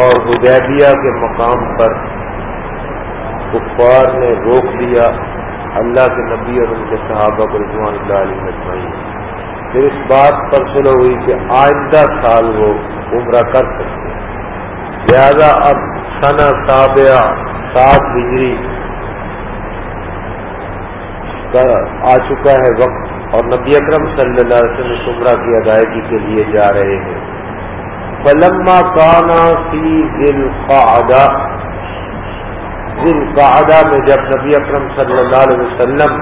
اور حدیبیہ کے مقام پر کفار نے روک دیا اللہ کے نبی اور ان کے صحابہ کو رضوان اللہ علیہ مجمعین پھر اس بات پر سلو ہوئی کہ آئندہ سال وہ عمرہ کر سکتے لہذا اب سنا سابعہ سات ہجری کا آ چکا ہے وقت اور نبی اکرم صلی اللہ علیہ وسلم عمرہ کی ادائیگی کے لیے جا رہے ہیں۔ پلما کانا فی ذل قعدہ ذل قعدہ میں جب نبی اکرم صلی اللہ علیہ وسلم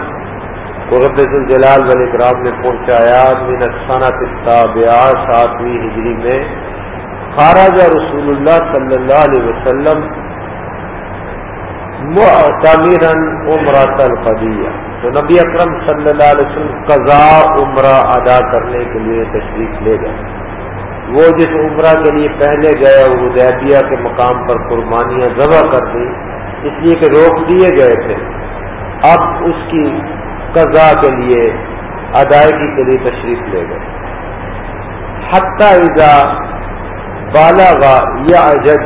قرب الجلال ولی اکرام نے پہنچایا، من صنعت التابعہ ساتویں ہجری میں، خارج رسول اللہ صلی اللہ علیہ وسلم معتمرا عمرۃ القدیہ تو نبی اکرم صلی اللہ علیہ وسلم قضا عمرہ ادا کرنے کے لیے تشریف لے گئے۔ وہ جس عمرہ کے لیے پہلے گئے وہ دیبیا کے مقام پر قربانیاں ذبح کر دی، اس لیے کہ روک دیے گئے تھے۔ اب اس کی قضا کے لیے ادائیگی کے لیے تشریف لے گئے۔ حتیٰ اذا بالا یا اجد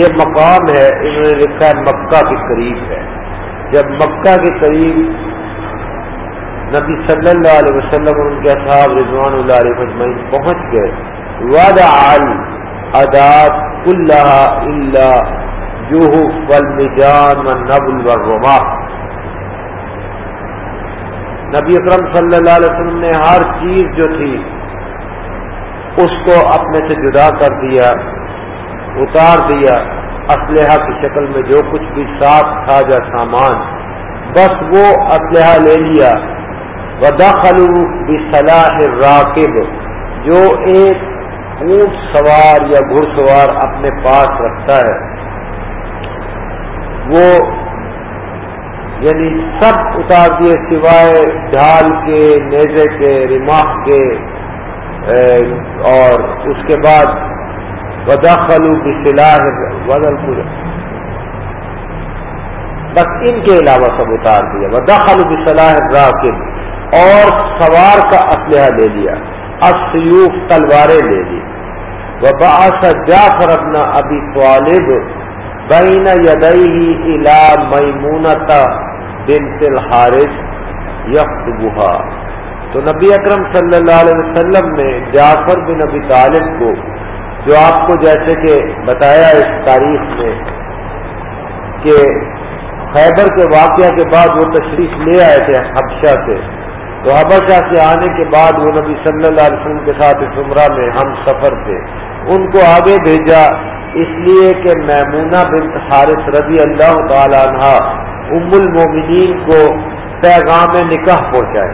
یہ مقام ہے، انہوں نے لکھا ہے مکہ کے قریب ہے۔ جب مکہ کے قریب نبی صلی اللہ علیہ وسلم ان کے صاحب رضوان اللہ علیہ مجمعین پہنچ گئے وضع ادات اللہ اللہ جوہ والمجان والنبل والرما نبی اکرم صلی اللہ علیہ وسلم نے ہر چیز جو تھی، اس کو اپنے سے جدا کر دیا، اتار دیا، اسلحہ کی شکل میں جو کچھ بھی صاف تھا جا سامان، بس وہ اسلحہ لے لیا۔ وداخلو بصلاح راکب جو ایک اونٹ سوار یا گھڑ سوار اپنے پاس رکھتا ہے۔ وہ یعنی سب اتار دیے سوائے ڈھال کے، نیزے کے ریماح کے اور اس کے بعد وداخلو بصلاح بدل پورے بس ان کے علاوہ سب اتار دیا۔ وداخلو بصلاح راکب اور سوار کا اسلحہ لے لیا۔ اب تلواریں لے لی وہ باس جعفر اپنا ابھی طالب بین یدئی الا میمونتا بنت الحارث یخبہ تو نبی اکرم صلی اللہ علیہ وسلم نے جعفر بن ابی طالب کو، جو آپ کو جیسے کہ بتایا اس تاریخ میں کہ خیبر کے واقعہ کے بعد وہ تشریف لے آئے تھے حبشہ سے تو حبشہ سے آنے کے بعد وہ نبی صلی اللہ علیہ وسلم کے ساتھ اس عمرہ میں ہم سفر تھے۔ ان کو آگے بھیجا، اس لیے کہ میمونہ بن حارث رضی اللہ تعالی عنہ ام المومنین کو پیغام نکاح پہنچائے۔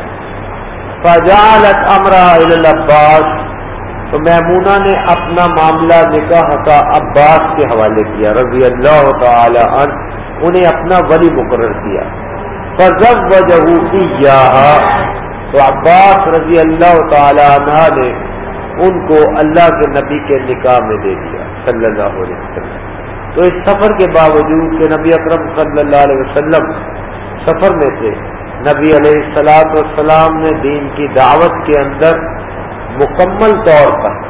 فجالت امرا العباس۔ تو میمونہ نے اپنا معاملہ نکاح کا عباس کے حوالے کیا، رضی اللہ تعالی عنہ، انہیں اپنا ولی مقرر کیا۔ فضب وجہ تو عباس رضی اللہ تعالی عنہ نے ان کو اللہ کے نبی کے نکاح میں دے دیا صلی اللہ علیہ وسلم۔ تو اس سفر کے باوجود کہ نبی اکرم صلی اللہ علیہ وسلم سفر میں تھے، نبی علیہ السلاط والسلام نے دین کی دعوت کے اندر مکمل طور پر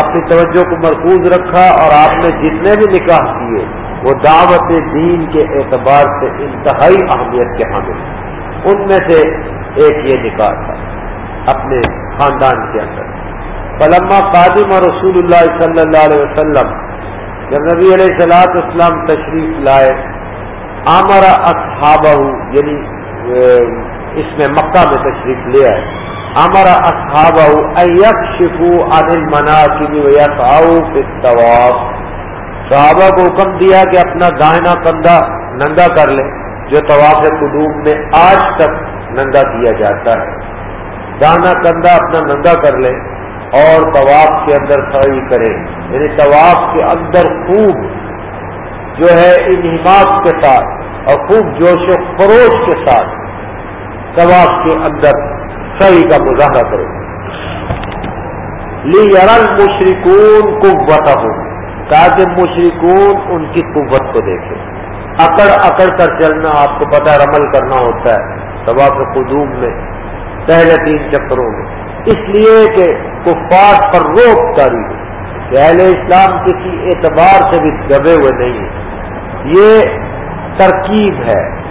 اپنی توجہ کو مرکوز رکھا اور آپ نے جتنے بھی نکاح کیے، وہ دعوت دین کے اعتبار سے انتہائی اہمیت کے حامل۔ ان میں سے ایک یہ نکاح تھا، اپنے خاندان کے اندر۔ پلما قادم اور رسول اللہ صلی اللہ علیہ وسلم، جب نبی علیہ السلاط اسلام تشریف لائے آمرا اصحابہ یعنی اس میں مکہ میں تشریف لے آئے۔ ہمارا اصحابہ ایک شفو عدل منا کی طواف صحابہ کو حکم دیا کہ اپنا دائنا کندھا ننگا کر لے، جو طواف قدوم میں آج تک ننگا کیا جاتا ہے۔ دانا کندھا اپنا ننگا کر لے اور طواف کے اندر سعی کرے۔ یعنی طواف کے اندر خوب جو ہے انحماد کے ساتھ اور خوب جوش و خروش کے ساتھ طواف کے اندر سعی کا مظاہرہ کرے۔ لی ارل مشرقون قوت ہو تاکہ مشرقون ان کی قوت کو دیکھے۔ اکڑ اکڑ کر چلنا، آپ کو پتا رمل کرنا ہوتا ہے۔ طواف قدوم میں، پہلے تین چکروں میں۔ اس لیے کہ کفار پر روک تاری ہو کہ اہل اسلام کسی اعتبار سے بھی دبے ہوئے نہیں ہیں۔ یہ ترکیب ہے۔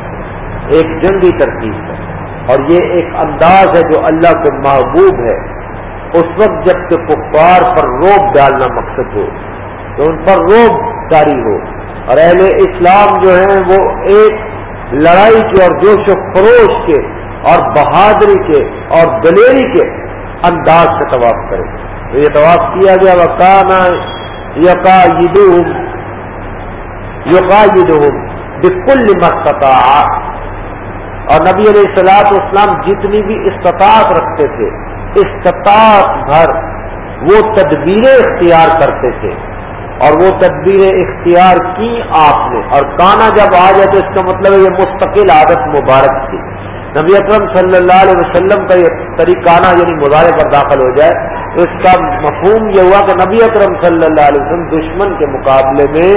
ایک جنگی ترکیب ہے۔ اور یہ ایک انداز ہے جو اللہ کے محبوب ہے۔ اس وقت جبکہ کفار پر روب ڈالنا مقصد ہو، تو ان پر روب جاری ہو۔ اور اہل اسلام جو ہیں وہ ایک لڑائی کے اور جوش و خروش کے اور بہادری کے اور دلیری کے انداز سے طواف کرے۔ تو یہ طواف کیا گیا؟ وہ کانا یقا یوقا مستطاع اور نبی علیہ السلاط اسلام جتنی بھی استطاعت رکھتے تھے، استطاعت بھر وہ تدبیریں اختیار کرتے تھے۔ اور وہ تدبیریں اختیار کی آپ نے اور کانا جب آ جائے تو اس کا مطلب ہے یہ مستقل عادت مبارک تھی۔ نبی اکرم صلی اللہ علیہ وسلم کا یہ طریقانہ یعنی مظاہرے پر داخل ہو جائے تو اس کا مفہوم یہ ہوا کہ نبی اکرم صلی اللہ علیہ وسلم دشمن کے مقابلے میں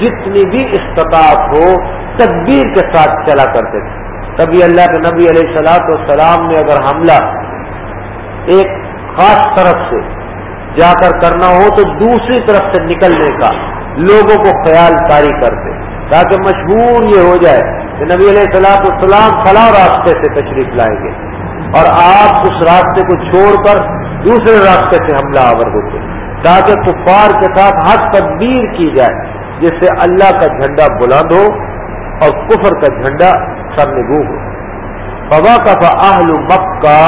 جتنی بھی استطاعت ہو تدبیر کے ساتھ چلا کرتے تھے۔ کبھی اللہ کے نبی علیہ السلاط والسلام نے اگر حملہ ایک خاص طرف سے جا کر کرنا ہو تو دوسری طرف سے نکلنے کا لوگوں کو خیال کاری کرتے تاکہ مشہور یہ ہو جائے کہ نبی علیہ السلاط السلام فلاں راستے سے تشریف لائیں گے اور آپ اس راستے کو چھوڑ کر دوسرے راستے سے حملہ آور ہوتے تاکہ کفار کے ساتھ ہر تبدیل کی جائے جس سے اللہ کا جھنڈا بلند ہو اور کفر کا جھنڈا سر نگو ہو۔ ببا کا فہل مکہ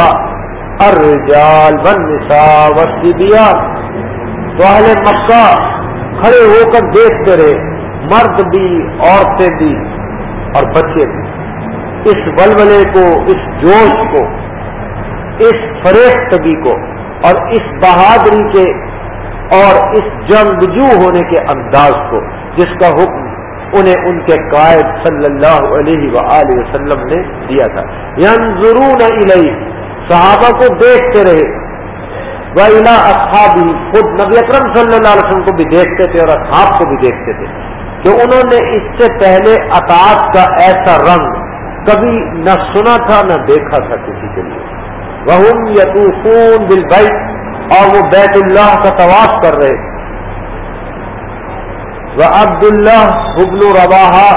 الرجال والنساء والسبیان تو اہل مکہ کھڑے ہو کر دیکھتے رہے، مرد بھی، عورتیں بھی اور بچے بھی۔ اس ولولے کو، اس جوش کو، اس فریختگی کو اور اس بہادری کے اور اس جنگجو ہونے کے انداز کو، جس کا حکم انہیں ان کے قائد صلی اللہ علیہ وآلہ وسلم نے دیا تھا۔ ینظرون الیہ صحابہ کو دیکھتے رہے۔ وہ اصحابی خود نبی اکرم صلی اللہ علیہ وسلم کو بھی دیکھتے تھے اور اصحاب کو بھی دیکھتے تھے کہ انہوں نے اس سے پہلے اطاعت کا ایسا رنگ کبھی نہ سنا تھا نہ دیکھا تھا کسی کے لیے۔ وہ یتوفون بل اور وہ بیت اللہ کا طواف کر رہے۔ وہ عبد اللہ حبل روا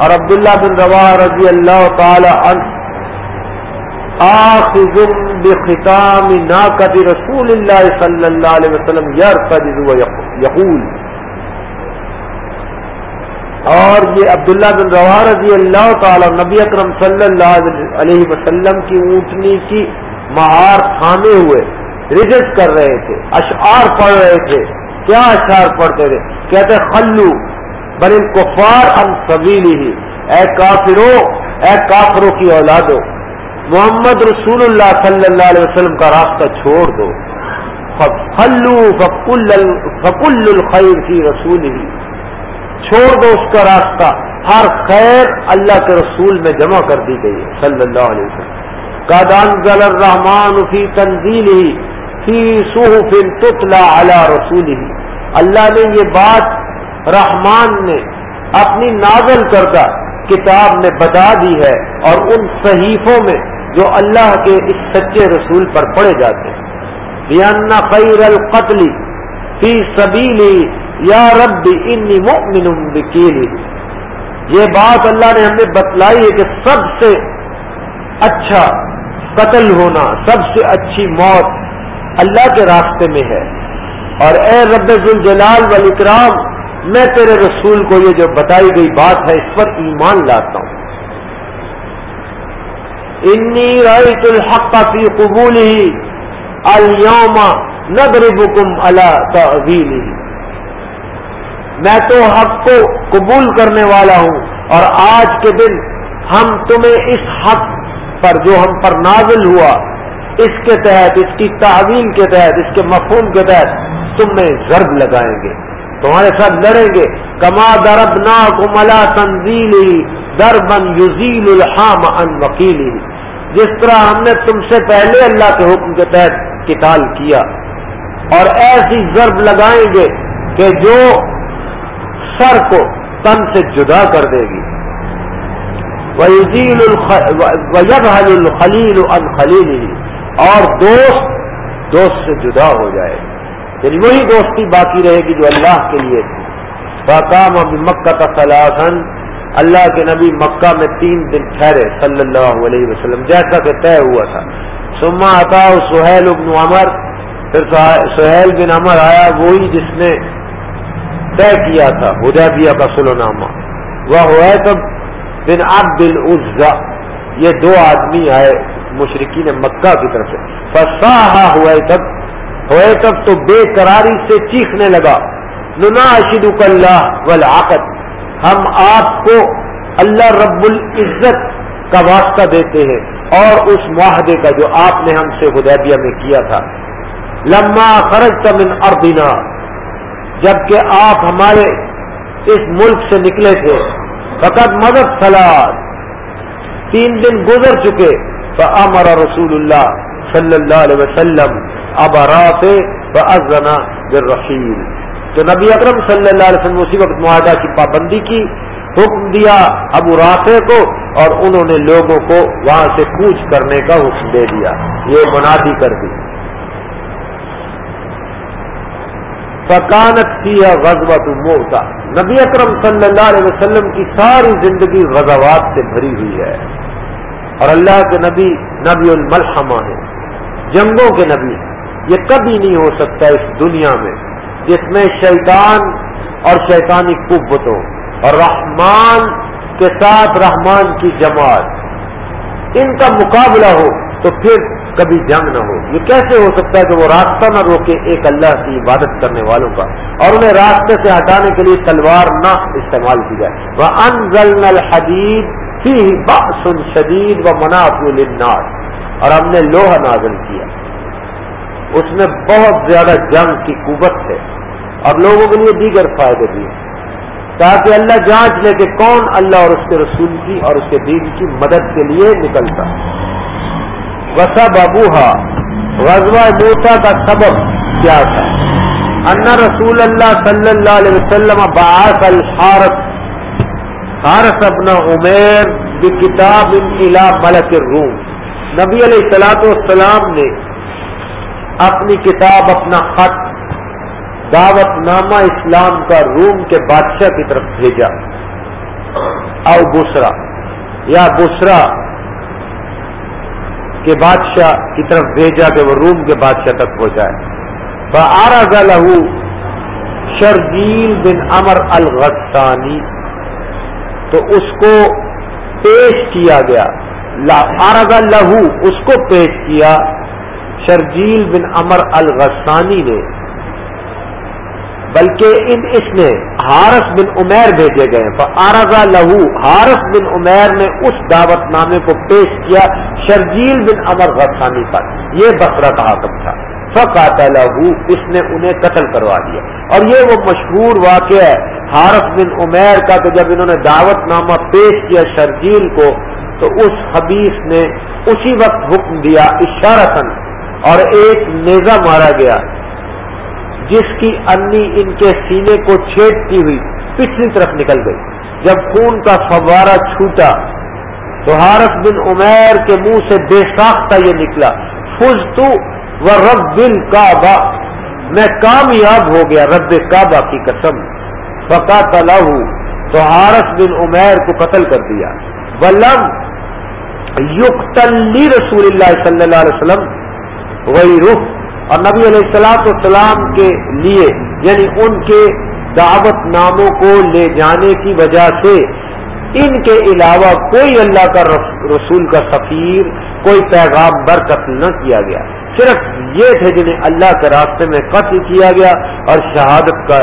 اور عبداللہ بن روا رضی اللہ تعالی عنہ آخذ بختام ناقد رسول اللہ صلی اللہ علیہ وسلم یقول اور یہ عبداللہ بن روا رضی اللہ تعالی نبی اکرم صلی اللہ علیہ وسلم کی اونٹنی کی مہار تھامے ہوئے رجس کر رہے تھے، اشعار پڑھ رہے تھے۔ کیا اشعار پڑھتے تھے؟ کہتے خلو بل کفار ان سبیلی ہی اے کافرو اے کافروں کی اولادوں محمد رسول اللہ صلی اللہ علیہ وسلم کا راستہ چھوڑ دو۔ فلو فکل الخیر کی رسول ہی چھوڑ دو اس کا راستہ۔ ہر خیر اللہ کے رسول میں جمع کر دی گئی ہے، صلی اللہ علیہ وسلم۔ کادان ضل الرحمان فی تنزیل ہی فی صحف تتلا علی رسول ہی اللہ نے یہ بات رحمان نے اپنی نازل کردہ کتاب میں بتا دی ہے اور ان صحیفوں میں جو اللہ کے اس سچے رسول پر پڑے جاتے ہیں۔ خیر القتل فی سبیلی یا رب انی مؤمن بکیلی یہ بات اللہ نے ہمیں بتلائی ہے کہ سب سے اچھا قتل ہونا، سب سے اچھی موت اللہ کے راستے میں ہے۔ اور اے رب الجلال والاکرام، میں تیرے رسول کو یہ جو بتائی گئی بات ہے، اس پر ایمان لاتا ہوں۔ انی رائت الحق فی قبول ہی الوم نگر بکم اللہ میں تو حق کو قبول کرنے والا ہوں، اور آج کے دن ہم تمہیں اس حق پر جو ہم پر نازل ہوا، اس کے تحت، اس کی تعویل کے تحت، اس کے مفہوم کے تحت تمہیں ضرب لگائیں گے۔ تمہارے ساتھ لڑیں گے۔ کما درب نا کملا تنزیل در بن یوزیل الحام ان وکیل جس طرح ہم نے تم سے پہلے اللہ کے حکم کے تحت کتال کیا اور ایسی ضرب لگائیں گے کہ جو سر کو تن سے جدا کر دے گی۔ ویزیل الخلیل ان خلیل اور دوست دوست سے جدا ہو جائے۔ گا یعنی وہی دوستی باقی رہے گی جو اللہ کے لیے تھی۔ باقام مکہ کا اللہ کے نبی مکہ میں تین دن ٹھہرے صلی اللہ علیہ وسلم، جیسا کہ طے ہوا تھا۔ سما عطا سہیل ابن عمر، پھر سہیل بن عمر آیا، وہی جس نے طے کیا تھا ہدیبیہ کا سلونامہ وہ ہوا تب بن عبد العزا یہ دو آدمی آئے مشرقین مکہ کی طرف سے۔ فساہا ہوئے تب ہوئے تب تو بے قراری سے چیخنے لگا۔ ننا اشد اللہ ولاقت ہم آپ کو اللہ رب العزت کا واسطہ دیتے ہیں اور اس معاہدے کا جو آپ نے ہم سے حدیبیہ میں کیا تھا۔ لما خرج تمن اردینا جبکہ آپ ہمارے اس ملک سے نکلے تھے۔ فقط مدد سلاد، تین دن گزر چکے۔ تو امر رسول اللہ صلی اللہ علیہ وسلم اب رات ازنا بالرحیل۔ تو نبی اکرم صلی اللہ علیہ وسلم اسی وقت معاہدہ کی پابندی کی، حکم دیا ابو رافع کو اور انہوں نے لوگوں کو وہاں سے کوچ کرنے کا حکم دے دیا۔ یہ منادی کر دی۔ فکانت کیا غزوت موتا نبی اکرم صلی اللہ علیہ وسلم کی ساری زندگی غزوات سے بھری ہوئی ہے۔ اور اللہ کے نبی نبی الملحمہ ہے جنگوں کے نبی یہ کبھی نہیں ہو سکتا اس دنیا میں۔ جس میں شیطان اور شیطانی قوتوں اور رحمان کے ساتھ رحمان کی جماعت ان کا مقابلہ ہو تو پھر کبھی جنگ نہ ہو۔ یہ کیسے ہو سکتا ہے کہ وہ راستہ نہ روکے ایک اللہ کی عبادت کرنے والوں کا اور انہیں راستے سے ہٹانے کے لیے تلوار نہ استعمال کی جائے۔ وہ ان الحدید فی باسن شدید و منافع للناس اور ہم نے لوہا نازل کیا۔ اس میں بہت زیادہ جنگ کی قوت ہے۔ اور لوگوں کے لیے دیگر فائدے بھی تاکہ اللہ جانچ لے کہ کون اللہ اور اس کے رسول کی اور اس کے دین کی مدد کے لیے نکلتا۔ وسب ابوہا غزوہ موتا کا سبب کیا تھا۔ ان رسول اللہ صلی اللہ علیہ وسلم باس الحارت حارث ابن عمیر کتاب انقلا ملک روم نبی علیہ السلاط والسلام نے اپنی کتاب، اپنا خط دعوت نامہ اسلام کا روم کے بادشاہ کی طرف بھیجا۔ او بسرا یا بسرا کے بادشاہ کی طرف بھیجا کہ وہ روم کے بادشاہ تک پہنچائے۔ آرا لہو شرجیل بن امر الغسانی تو اس کو پیش کیا گیا۔ آرگا لہو اس کو پیش کیا۔ شرجیل بن امر الغسانی نے، بلکہ ان اس نے ہارس بن عمیر بھیجے گئے آرزا لہو ہارس بن عمیر نے اس دعوت نامے کو پیش کیا شرجیل بن امر غسانی پر، یہ بسرا کا حاکم تھا۔ فقات لہو اس نے انہیں قتل کروا دیا۔ اور یہ وہ مشہور واقعہ ہے ہارس بن عمیر کا کہ جب انہوں نے دعوت نامہ پیش کیا شرجیل کو، تو اس حبیث نے اسی وقت حکم دیا اشارتن اور ایک نیزہ مارا گیا، جس کی انی ان کے سینے کو چھیدتی ہوئی پچھلی طرف نکل گئی۔ جب خون کا فوارہ چھوٹا، تو حارث بن عمیر کے منہ سے بے ساختہ یہ نکلا فز تو و رب بل کعبہ میں کامیاب ہو گیا، رب کعبہ کی قسم۔ فقا تلا تو حارث بن عمیر کو قتل کر دیا۔ ولم یقتلی رسول اللہ صلی اللہ علیہ وسلم وہی رخ اور نبی علیہ السلاط والسلام کے لیے یعنی ان کے دعوت ناموں کو لے جانے کی وجہ سے ان کے علاوہ کوئی اللہ کا رسول کا سفیر، کوئی پیغام برقت نہ کیا گیا۔ صرف یہ تھے جنہیں اللہ کے راستے میں قتل کیا گیا اور شہادت کا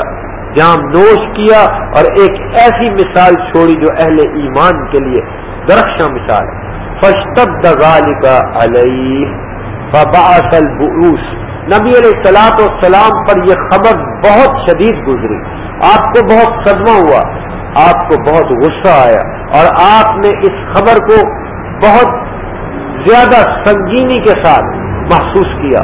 جام نوش کیا اور ایک ایسی مثال چھوڑی جو اہل ایمان کے لیے درخشاں مثال ہے۔ فشتب دغال کا علیہ بباس البروس نبی علیہ السلاط والسلام پر یہ خبر بہت شدید گزری. آپ کو بہت صدمہ ہوا. آپ کو بہت غصہ آیا. اور آپ نے اس خبر کو بہت زیادہ سنگینی کے ساتھ محسوس کیا.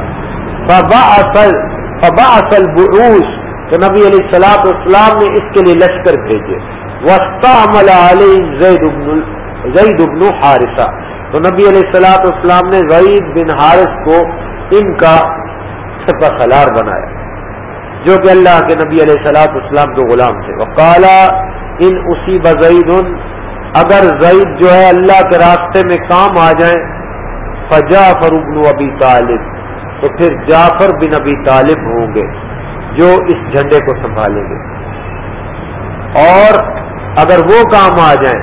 فبا اصل فبا اصل بروس تو نبی علیہ السلاط والسلام نے اس کے لیے لشکر بھیجے. وسطہ زید ابن زید ابن حارثہ تو نبی علیہ السلاط والسلام نے زید بن حارث کو ان کا سلار بنایا، جو کہ اللہ کے نبی علیہ السلاط اسلام کے غلام تھے۔ وہ کالا ان اسی بزعید اگر زید جو ہے اللہ کے راستے میں کام آ جائیں فجا فربن ابی طالب، تو پھر جعفر بن ابی طالب ہوں گے، جو اس جھنڈے کو سنبھالیں گے۔ اور اگر وہ کام آ جائیں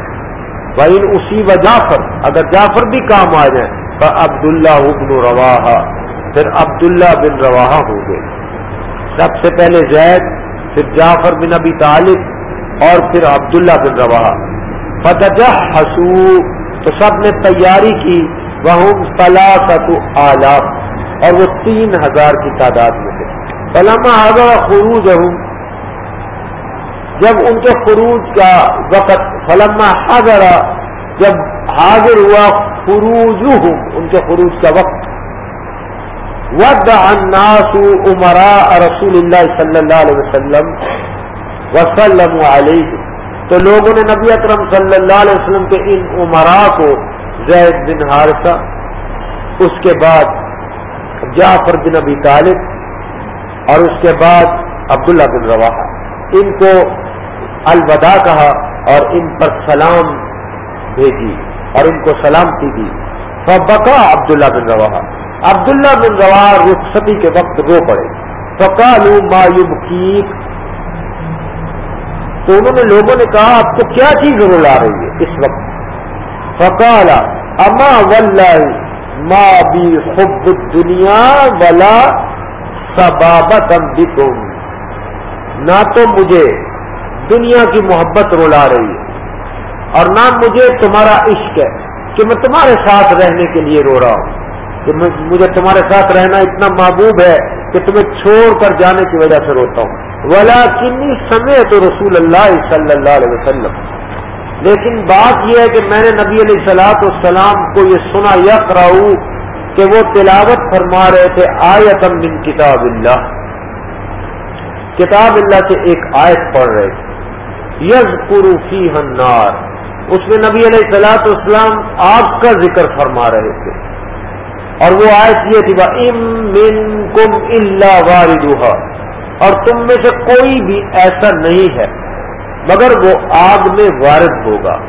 بھائی اسی و جعفر، اگر جعفر بھی کام آ جائیں تو عبداللہ ابن روا پھر عبداللہ بن روا ہوں گے سب سے پہلے زید، پھر جعفر بن ابی طالب، اور پھر عبداللہ بن روا فتح حسو تو سب نے تیاری کی۔ وہ آلاف، اور وہ تین ہزار کی تعداد میں تھے۔ علامہ حضر خروج ہوں جب ان کے خروج کا وقت فلما حضر، جب حاضر ہوا خروج ان کے خروج کا وقت۔ ود الناس عمرا رسول اللہ صلی اللہ علیہ وسلم وسلم علیہ تو لوگوں نے نبی اکرم صلی اللہ علیہ وسلم کے ان عمرا کو زید بن حارثہ، اس کے بعد جعفر بن ابی طالب، اور اس کے بعد عبداللہ بن روا ان کو الوداع کہا اور ان پر سلام بھیجی اور ان کو سلامتی دی۔ فبقا عبداللہ بن روا عبداللہ بن روا رخصتی کے وقت رو پڑے۔ فکالو مایوب کیک تو انہوں نے لوگوں نے کہا، آپ کو کیا چیز لا رہی ہے اس وقت؟ فکالا اما ما بی خب دنیا ولا سبابت نہ تو مجھے دنیا کی محبت رولا رہی ہے۔ اور نہ مجھے تمہارا عشق ہے کہ میں تمہارے ساتھ رہنے کے لیے رو رہا ہوں۔ کہ مجھے تمہارے ساتھ رہنا اتنا محبوب ہے کہ تمہیں چھوڑ کر جانے کی وجہ سے روتا ہوں۔ ولا کنی سمے تو رسول اللہ صلی اللہ علیہ وسلم۔ لیکن بات یہ ہے کہ میں نے نبی علیہ السلاط والسلام کو یہ سنا یا کراؤ کہ وہ تلاوت فرما رہے تھے آیتم من کتاب اللہ۔ کتاب اللہ سے ایک آیت پڑھ رہے تھے۔ یز قروفی ہنار اس میں نبی علیہ السلاط اسلام آپ کا ذکر فرما رہے تھے۔ اور وہ آیت یہ تھی ام من کم اللہ واردہ اور تم میں سے کوئی بھی ایسا نہیں ہے، مگر وہ آگ میں وارد ہوگا،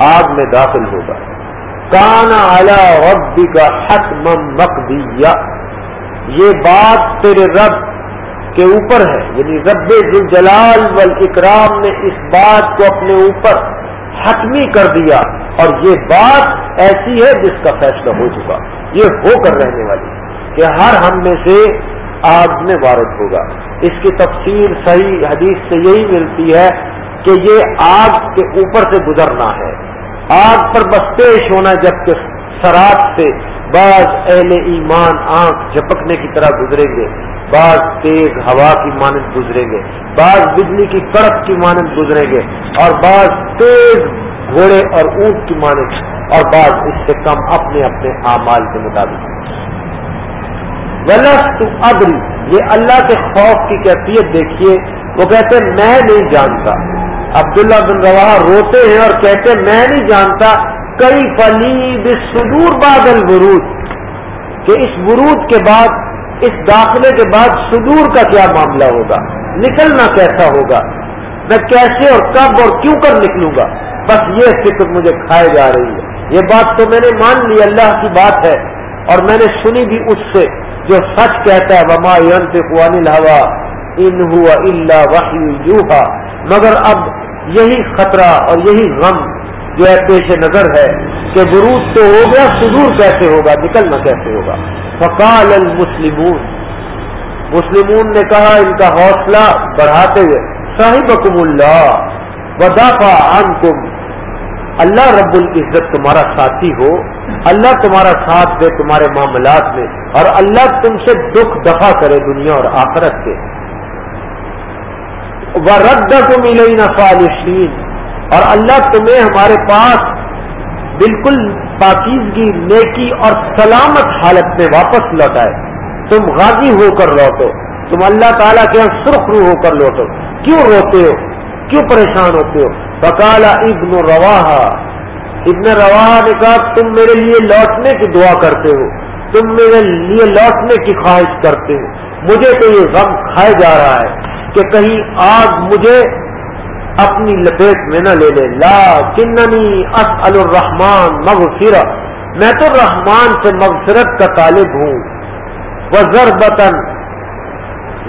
آگ میں داخل ہوگا۔ کانا اعلی ربی کا حق مقدیہ یہ بات تیرے رب کے اوپر ہے یعنی رب جلال وال اکرام نے اس بات کو اپنے اوپر حتمی کر دیا، اور یہ بات ایسی ہے جس کا فیصلہ ہو چکا۔ یہ ہو کر رہنے والی کہ ہر ہم میں سے آگ میں وارد ہوگا۔ اس کی تفصیل صحیح حدیث سے یہی ملتی ہے کہ یہ آگ کے اوپر سے گزرنا ہے۔ آگ پر بس پیش ہونا جبکہ سرات سے بعض اہل ایمان آنکھ جھپکنے کی طرح گزریں گے۔ بعض تیز ہوا کی مانند گزریں گے، بعض بجلی کی کڑک کی مانند گزریں گے، اور بعض تیز گھوڑے اور اونٹ کی مانند، اور بعض اس سے کم اپنے اپنے اعمال کے مطابق۔ غلط ابری یہ اللہ کے خوف کی کیفیت دیکھیے، وہ کہتے ہیں، میں نہیں جانتا۔ عبداللہ بن روا روتے ہیں اور کہتے ہیں، میں نہیں جانتا۔ کئی فلی سدور بادل برود کہ اس برود کے بعد اس داخلے کے بعد صدور کا کیا معاملہ ہوگا؟ نکلنا کیسا ہوگا؟ میں کیسے اور کب اور کیوں کر نکلوں گا؟ بس یہ فکر مجھے کھائے جا رہی ہے۔ یہ بات تو میں نے مان لی، اللہ کی بات ہے۔ اور میں نے سنی بھی اس سے، جو سچ کہتا ہے، وما الحوا ان ہوا اللہ وحی مگر اب یہی خطرہ اور یہی غم جو ہے پیش نظر ہے کہ برود تو ہو گیا سدور کیسے ہوگا؟ نکلنا کیسے ہوگا؟ فقال المسلمون، مسلمون نے کہا، ان کا حوصلہ بڑھاتے ہوئے صاحب اللہ ودافع عنکم، اللہ رب العزت تمہارا ساتھی ہو، اللہ تمہارا ساتھ دے تمہارے معاملات میں، اور اللہ تم سے دکھ دفاع کرے دنیا اور آخرت کے۔ وہ رد کو ملے فالشین اور اللہ تمہیں ہمارے پاس بالکل پاکیزگی، نیکی اور سلامت حالت میں واپس لوٹائے تم غازی ہو کر لوٹو، تم اللہ تعالیٰ کے یہاں سرخ رو ہو کر لوٹو۔ کیوں روتے ہو؟ کیوں پریشان ہوتے ہو؟ بکالا ابن روا ابن روا نے کہا، تم میرے لیے لوٹنے کی دعا کرتے ہو، تم میرے لیے لوٹنے کی خواہش کرتے ہو۔ مجھے تو یہ غم کھائے جا رہا ہے کہ کہیں آگ مجھے اپنی لپیٹ میں نہ لے لے۔ لا کننی اس الرحمان مغفرہ۔ میں تو رحمان سے مغفرت کا طالب ہوں۔ وہ ضربتن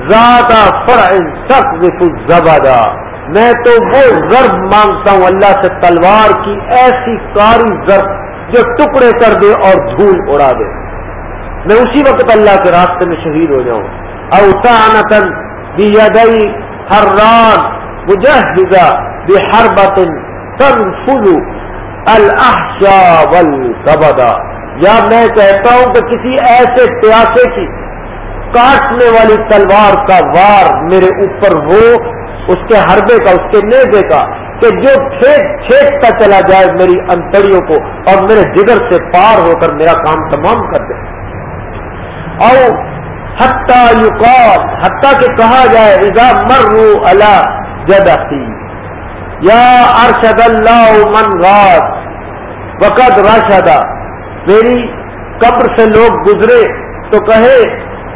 زیادہ فرائن سخت زبادہ میں تو وہ ضرب مانگتا ہوں اللہ سے تلوار کی ایسی کاری ضرب جو ٹکڑے کر دے اور دھول اڑا دے۔ میں اسی وقت اللہ کے راستے میں شہید ہو جاؤں۔ اوسانتن بھی یدئی ہر رات مجہزہ بے ہر بطن سن فلو یا میں کہتا ہوں کہ کسی ایسے پیاسے کی کاٹنے والی تلوار کا وار میرے اوپر ہو، اس کے حربے کا، اس کے نیزے کا، کہ جو چھیک چھیکتا چلا جائے میری انتڑیوں کو اور میرے جگر سے پار ہو کر میرا کام تمام کر دے۔ اور حتیٰ یوکار حتیٰ کہ کہا جائے، اذا مرو اللہ جدی یا ارشد اللہ من غاز وقت راشدہ میری قبر سے لوگ گزرے تو کہے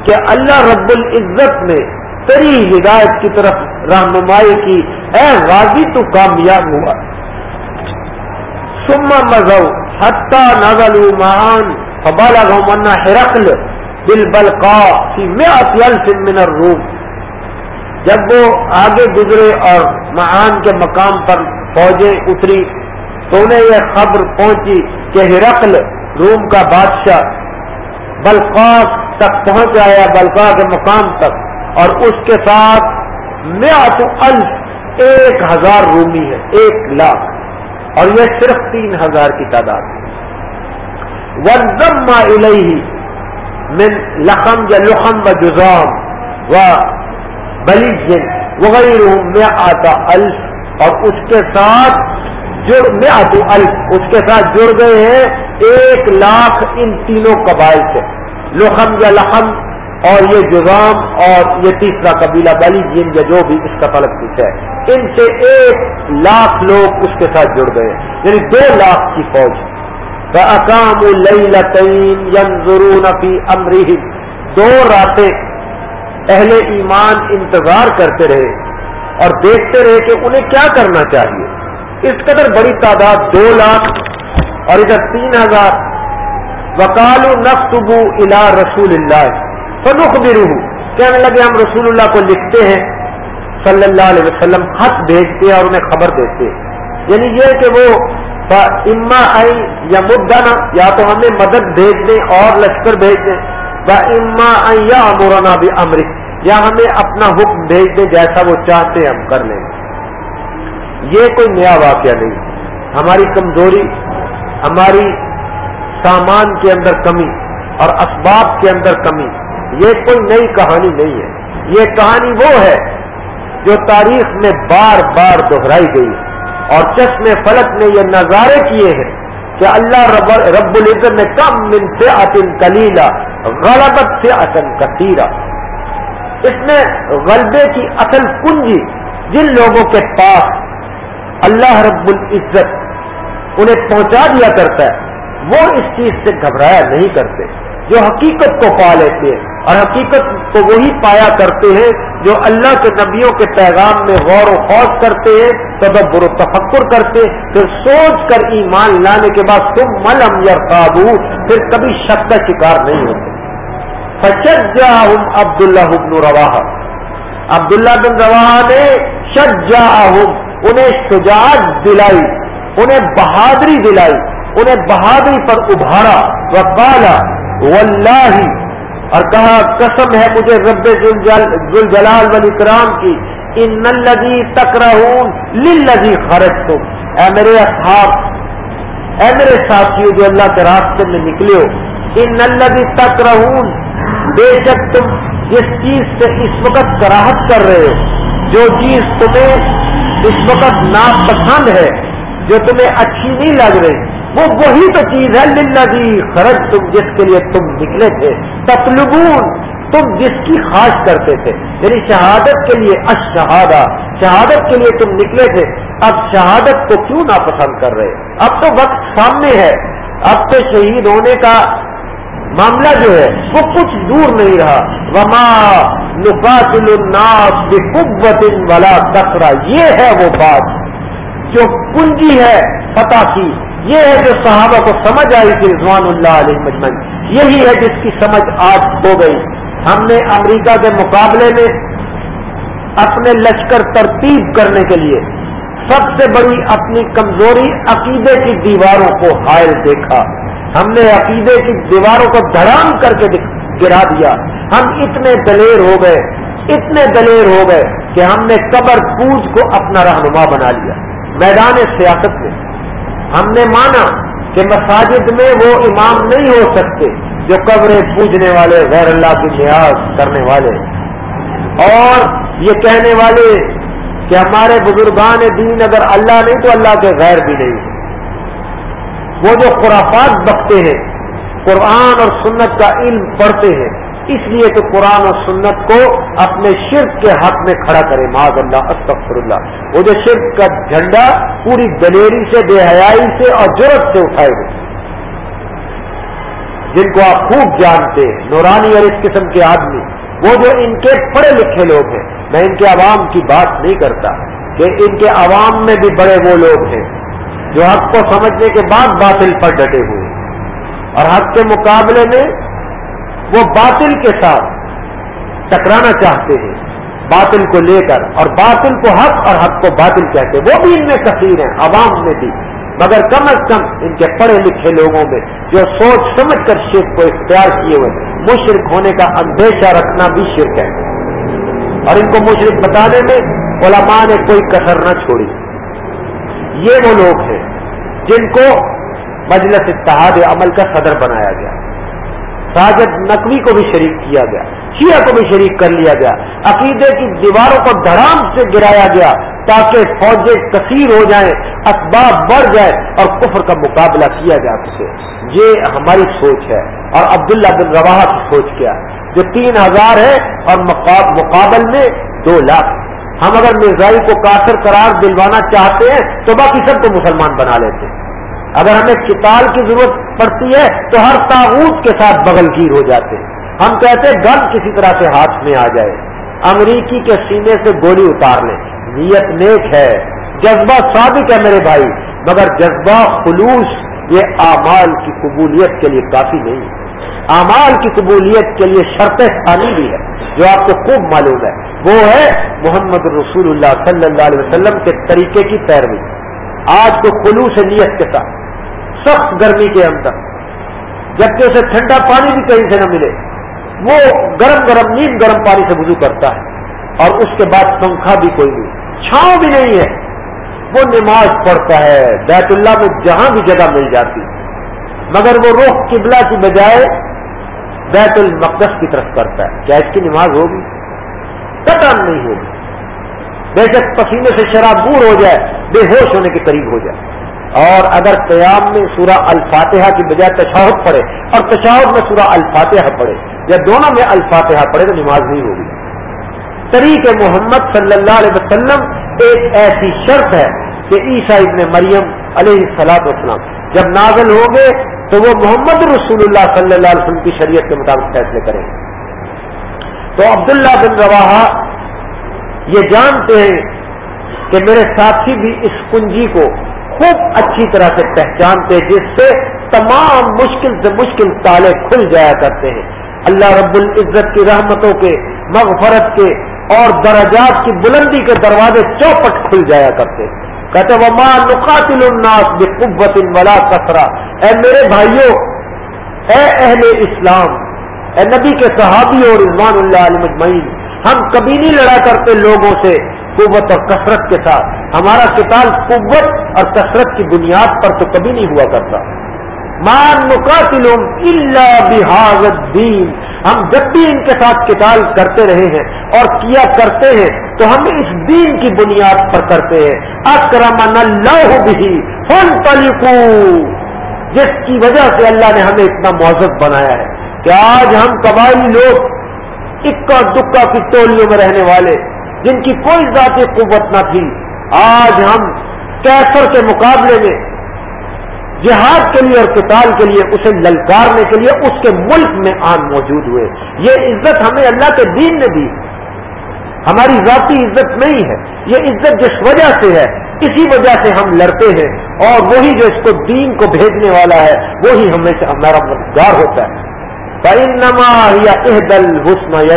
کہ اللہ رب العزت نے تری ہدایت کی طرف رہنمائی کی. اے غازی، تو کامیاب ہوا. سما مذہب حتہ نغل مان فبالا منا ہرقل بل بلقا میں اطل سے روم جب وہ آگے گزرے اور معان کے مقام پر فوجیں اتری تو انہیں یہ خبر پہنچی کہ ہرقل روم کا بادشاہ بلقا تک پہنچ آیا بلقا کے مقام تک، اور اس کے ساتھ میں الف، ایک ہزار رومی ہے، ایک لاکھ۔ اور یہ صرف تین ہزار کی تعداد ہے۔ ورزم الہی من لخم یا لخم و جزام و بلی جن وغیرہ میں آتا الف، اور اس کے ساتھ جڑ میں آتا الف، اس کے ساتھ جڑ گئے ہیں ایک لاکھ ان تینوں قبائل سے۔ لخم یا لخم اور یہ جزام، اور یہ تیسرا قبیلہ بلی جن یا جو بھی اس کا فلک کچھ ہے۔ ان سے ایک لاکھ لوگ اس کے ساتھ جڑ گئے یعنی دو لاکھ کی فوج۔ اکام امریح دو راتیں اہل ایمان انتظار کرتے رہے اور دیکھتے رہے کہ انہیں کیا کرنا چاہیے۔ اس قدر بڑی تعداد دو لاکھ اور ادھر تین ہزار۔ وکالو نقصبو الا رسول اللہ فنخ بھی روح کہنے لگے، ہم رسول اللہ کو لکھتے ہیں۔ صلی اللہ علیہ وسلم خط بھیجتے ہیں اور انہیں خبر دیتے ہیں۔ یعنی یہ کہ وہ اما آئی یا مدنا یا تو ہمیں مدد بھیج دیں اور لشکر بھیج دیں اما یا بھی امرت یا ہمیں اپنا حکم بھیج دیں جیسا وہ چاہتے ہیں ہم کر لیں یہ کوئی نیا واقعہ نہیں۔ ہماری کمزوری، ہماری سامان کے اندر کمی اور اسباب کے اندر کمی، یہ کوئی نئی کہانی نہیں ہے۔ یہ کہانی وہ ہے جو تاریخ میں بار بار دہرائی گئی اور چشم فلک نے یہ نظارے کیے ہیں کہ اللہ رب رب العزت نے کم من سے اتن کلیلا غلبت سے اصل کثیرہ۔ اس میں غلبے کی اصل کنجی جن لوگوں کے پاس اللہ رب العزت انہیں پہنچا دیا کرتا ہے، وہ اس چیز سے گھبرایا نہیں کرتے۔ جو حقیقت کو پا لیتے ہیں اور حقیقت کو وہی پایا کرتے ہیں جو اللہ کے نبیوں کے پیغام میں غور و خوص کرتے ہیں، تدبر و تفکر کرتے پھر سوچ کر ایمان لانے کے بعد تم ملم یا قابو پھر کبھی شک کا شکار نہیں ہوتے۔ فشجا عبد اللہ ابن روا عبد اللہ بن روا نے شجا انہیں شجاعت دلائی، انہیں بہادری دلائی، انہیں بہادری پر ابھارا۔ و کالا واللہ، اور کہا، قسم ہے مجھے رب جلال ولی کرام کی ان نلدی تک للذی خرج تم اے میرے اصحاب، اے میرے ساتھیوں جو اللہ کے راستے میں نکلے ہو ان نلدی تک بے شک تم جس چیز سے اس وقت کراہت کر رہے ہو، جو چیز تمہیں اس وقت ناپسند ہے، جو تمہیں اچھی نہیں لگ رہی۔ وہ وہی تو چیز ہے للذی خرج تم جس کے لیے تم نکلے تھے۔ تطلبون، تم جس کی خواہش کرتے تھے۔ یعنی شہادت کے لیے اشہادہ شہادت کے لیے تم نکلے تھے۔ اب شہادت کو کیوں ناپسند کر رہے؟ اب تو وقت سامنے ہے۔ اب تو شہید ہونے کا معاملہ جو ہے وہ کچھ دور نہیں رہا۔ وما نقاتل الناس بقوت والا کسرا یہ ہے وہ بات جو کنجی ہے فتح کی۔ یہ ہے جو صحابہ کو سمجھ آئی تھی رضوان اللہ علیہ مجمن یہی ہے جس کی سمجھ آج ہو گئی۔ ہم نے امریکہ کے مقابلے میں اپنے لشکر ترتیب کرنے کے لیے سب سے بڑی اپنی کمزوری عقیدے کی دیواروں کو حائل دیکھا۔ ہم نے عقیدے کی دیواروں کو دھڑام کر کے گرا دیا۔ ہم اتنے دلیر ہو گئے، اتنے دلیر ہو گئے کہ ہم نے قبر پوج کو اپنا رہنما بنا لیا۔ میدان سیاست میں۔ ہم نے مانا کہ مساجد میں وہ امام نہیں ہو سکتے جو قبریں پوجنے والے، غیر اللہ کی نیاز کرنے والے۔ اور یہ کہنے والے کہ ہمارے بزرگان دین اگر اللہ نہیں تو اللہ کے غیر بھی نہیں۔ وہ جو خرافات بکتے ہیں، قرآن اور سنت کا علم پڑھتے ہیں، اس لیے تو قرآن اور سنت کو اپنے شرک کے حق میں کھڑا کرے۔ معاذ اللہ استغفر اللہ وہ جو شرک کا جھنڈا پوری دلیری سے، بے حیائی سے اور جرت سے اٹھائے گئے۔ جن کو آپ خوب جانتے ہیں، نورانی اور اس قسم کے آدمی، وہ جو ان کے پڑھے لکھے لوگ ہیں، میں ان کے عوام کی بات نہیں کرتا کہ ان کے عوام میں بھی بڑے وہ لوگ ہیں۔ جو حق کو سمجھنے کے بعد باطل پر ڈٹے ہوئے۔ اور حق کے مقابلے میں وہ باطل کے ساتھ ٹکرانا چاہتے ہیں۔ باطل کو لے کر اور باطل کو حق اور حق کو باطل کہتے ہیں۔ وہ بھی ان میں کثیر ہیں، عوام میں بھی۔ مگر کم از کم ان کے پڑھے لکھے لوگوں میں جو سوچ سمجھ کر شرک کو اختیار کیے ہوئے مشرق ہونے کا اندیشہ رکھنا بھی شرک ہے۔ اور ان کو مشرق بتانے میں علماء نے کوئی کسر نہ چھوڑی۔ یہ وہ لوگ ہیں جن کو مجلس اتحاد عمل کا صدر بنایا گیا۔ ساجد نقوی کو بھی شریک کیا گیا، شیعہ کو بھی شریک کر لیا گیا، عقیدے کی دیواروں کو دھڑام سے گرایا گیا تاکہ فوجیں کثیر ہو جائیں، اسباب بڑھ جائے اور کفر کا مقابلہ کیا جا سکے۔ یہ ہماری سوچ ہے اور عبداللہ بن روا کی سوچ کیا، جو تین ہزار ہے اور مقابل میں دو لاکھ۔ ہم اگر مرزائی کو کافر قرار دلوانا چاہتے ہیں، تو باقی سب کو مسلمان بنا لیتے ہیں۔ اگر ہمیں کتال کی ضرورت پڑتی ہے، تو ہر تاغوت کے ساتھ بغل گیر ہو جاتے ہیں۔ ہم کہتے ہیں گن کسی طرح سے ہاتھ میں آ جائے۔ امریکی کے سینے سے گولی اتار لیں۔ نیت نیک ہے۔ جذبہ صادق ہے میرے بھائی، مگر جذبہ خلوص یہ اعمال کی قبولیت کے لیے کافی نہیں ہے۔ اعمال کی قبولیت کے لیے شرط ثانی بھی ہے۔ جو آپ کو خوب معلوم ہے۔ وہ ہے محمد رسول اللہ صلی اللہ علیہ وسلم کے طریقے کی پیروی۔ آج کو خلوص نیت کے ساتھ، سخت گرمی کے اندر۔ جبکہ اسے ٹھنڈا پانی بھی کہیں سے نہ ملے۔ وہ گرم گرم، نیم گرم پانی سے وضو کرتا ہے۔ اور اس کے بعد پنکھا بھی کوئی نہیں۔ چھاؤں بھی نہیں ہے۔ وہ نماز پڑھتا ہے، بیت اللہ میں جہاں بھی جگہ مل جاتی۔ مگر وہ رخ قبلہ کی بجائے بیت المقدس کی طرف کرتا ہے۔ کیا اس کی نماز ہوگی؟ قطن نہیں ہوگی۔ بے شک پسینے سے شراب دور ہو جائے، بے ہوش ہونے کے قریب ہو جائے۔ اور اگر قیام میں سورہ الفاتحہ کی بجائے تشاہد پڑے اور تشاہد میں سورہ الفاتحہ پڑے یا دونوں میں الفاتحہ پڑے تو نماز نہیں ہوگی۔ طریق محمد صلی اللہ علیہ وسلم ایک ایسی شرط ہے کہ عیسیٰ ابن مریم علیہ السلاط وسلم جب نازل ہوں گے تو وہ محمد رسول اللہ صلی اللہ علیہ وسلم کی شریعت کے مطابق فیصلے کریں تو عبداللہ بن روا یہ جانتے ہیں کہ میرے ساتھی بھی اس کنجی کو خوب اچھی طرح سے پہچانتے جس سے تمام مشکل سے مشکل تالے کھل جایا کرتے ہیں۔ اللہ رب العزت کی رحمتوں کے، مغفرت کے اور درجات کی بلندی کے دروازے چوپٹ کھل جایا کرتے ہیں۔ کہتے وہ نقاتل الناس بقوت ولا کثرا اے میرے بھائیوں، اے اہل اسلام، اے نبی کے صحابی اور رضوان اللہ علیہ مجمعین، ہم کبھی نہیں لڑا کرتے لوگوں سے قوت اور کثرت کے ساتھ۔ ہمارا کتاب قوت اور کثرت کی بنیاد پر تو کبھی نہیں ہوا کرتا۔ مان نقاتل اللہ بحاظ الدین ہم جب بھی ان کے ساتھ کتاب کرتے رہے ہیں اور کیا کرتے ہیں، تو ہم اس دین کی بنیاد پر کرتے ہیں۔ اکرم اللہ بھی فن جس کی وجہ سے اللہ نے ہمیں اتنا معذب بنایا ہے کہ آج ہم قبائلی لوگ اکا دکا کی ٹولیوں میں رہنے والے، جن کی کوئی ذاتی قوت نہ تھی، آج ہم کیسر کے مقابلے میں جہاد کے لیے اور کتال کے لیے، اسے للکارنے کے لیے اس کے ملک میں آن موجود ہوئے۔ یہ عزت ہمیں اللہ کے دین نے دی۔ ہماری ذاتی عزت نہیں ہے۔ یہ عزت جس وجہ سے ہے، اسی وجہ سے ہم لڑتے ہیں۔ اور وہی جو اس کو دین کو بھیجنے والا ہے، وہی ہمیں سے ہمارا مددگار ہوتا ہے۔ نما یا اہدل حسن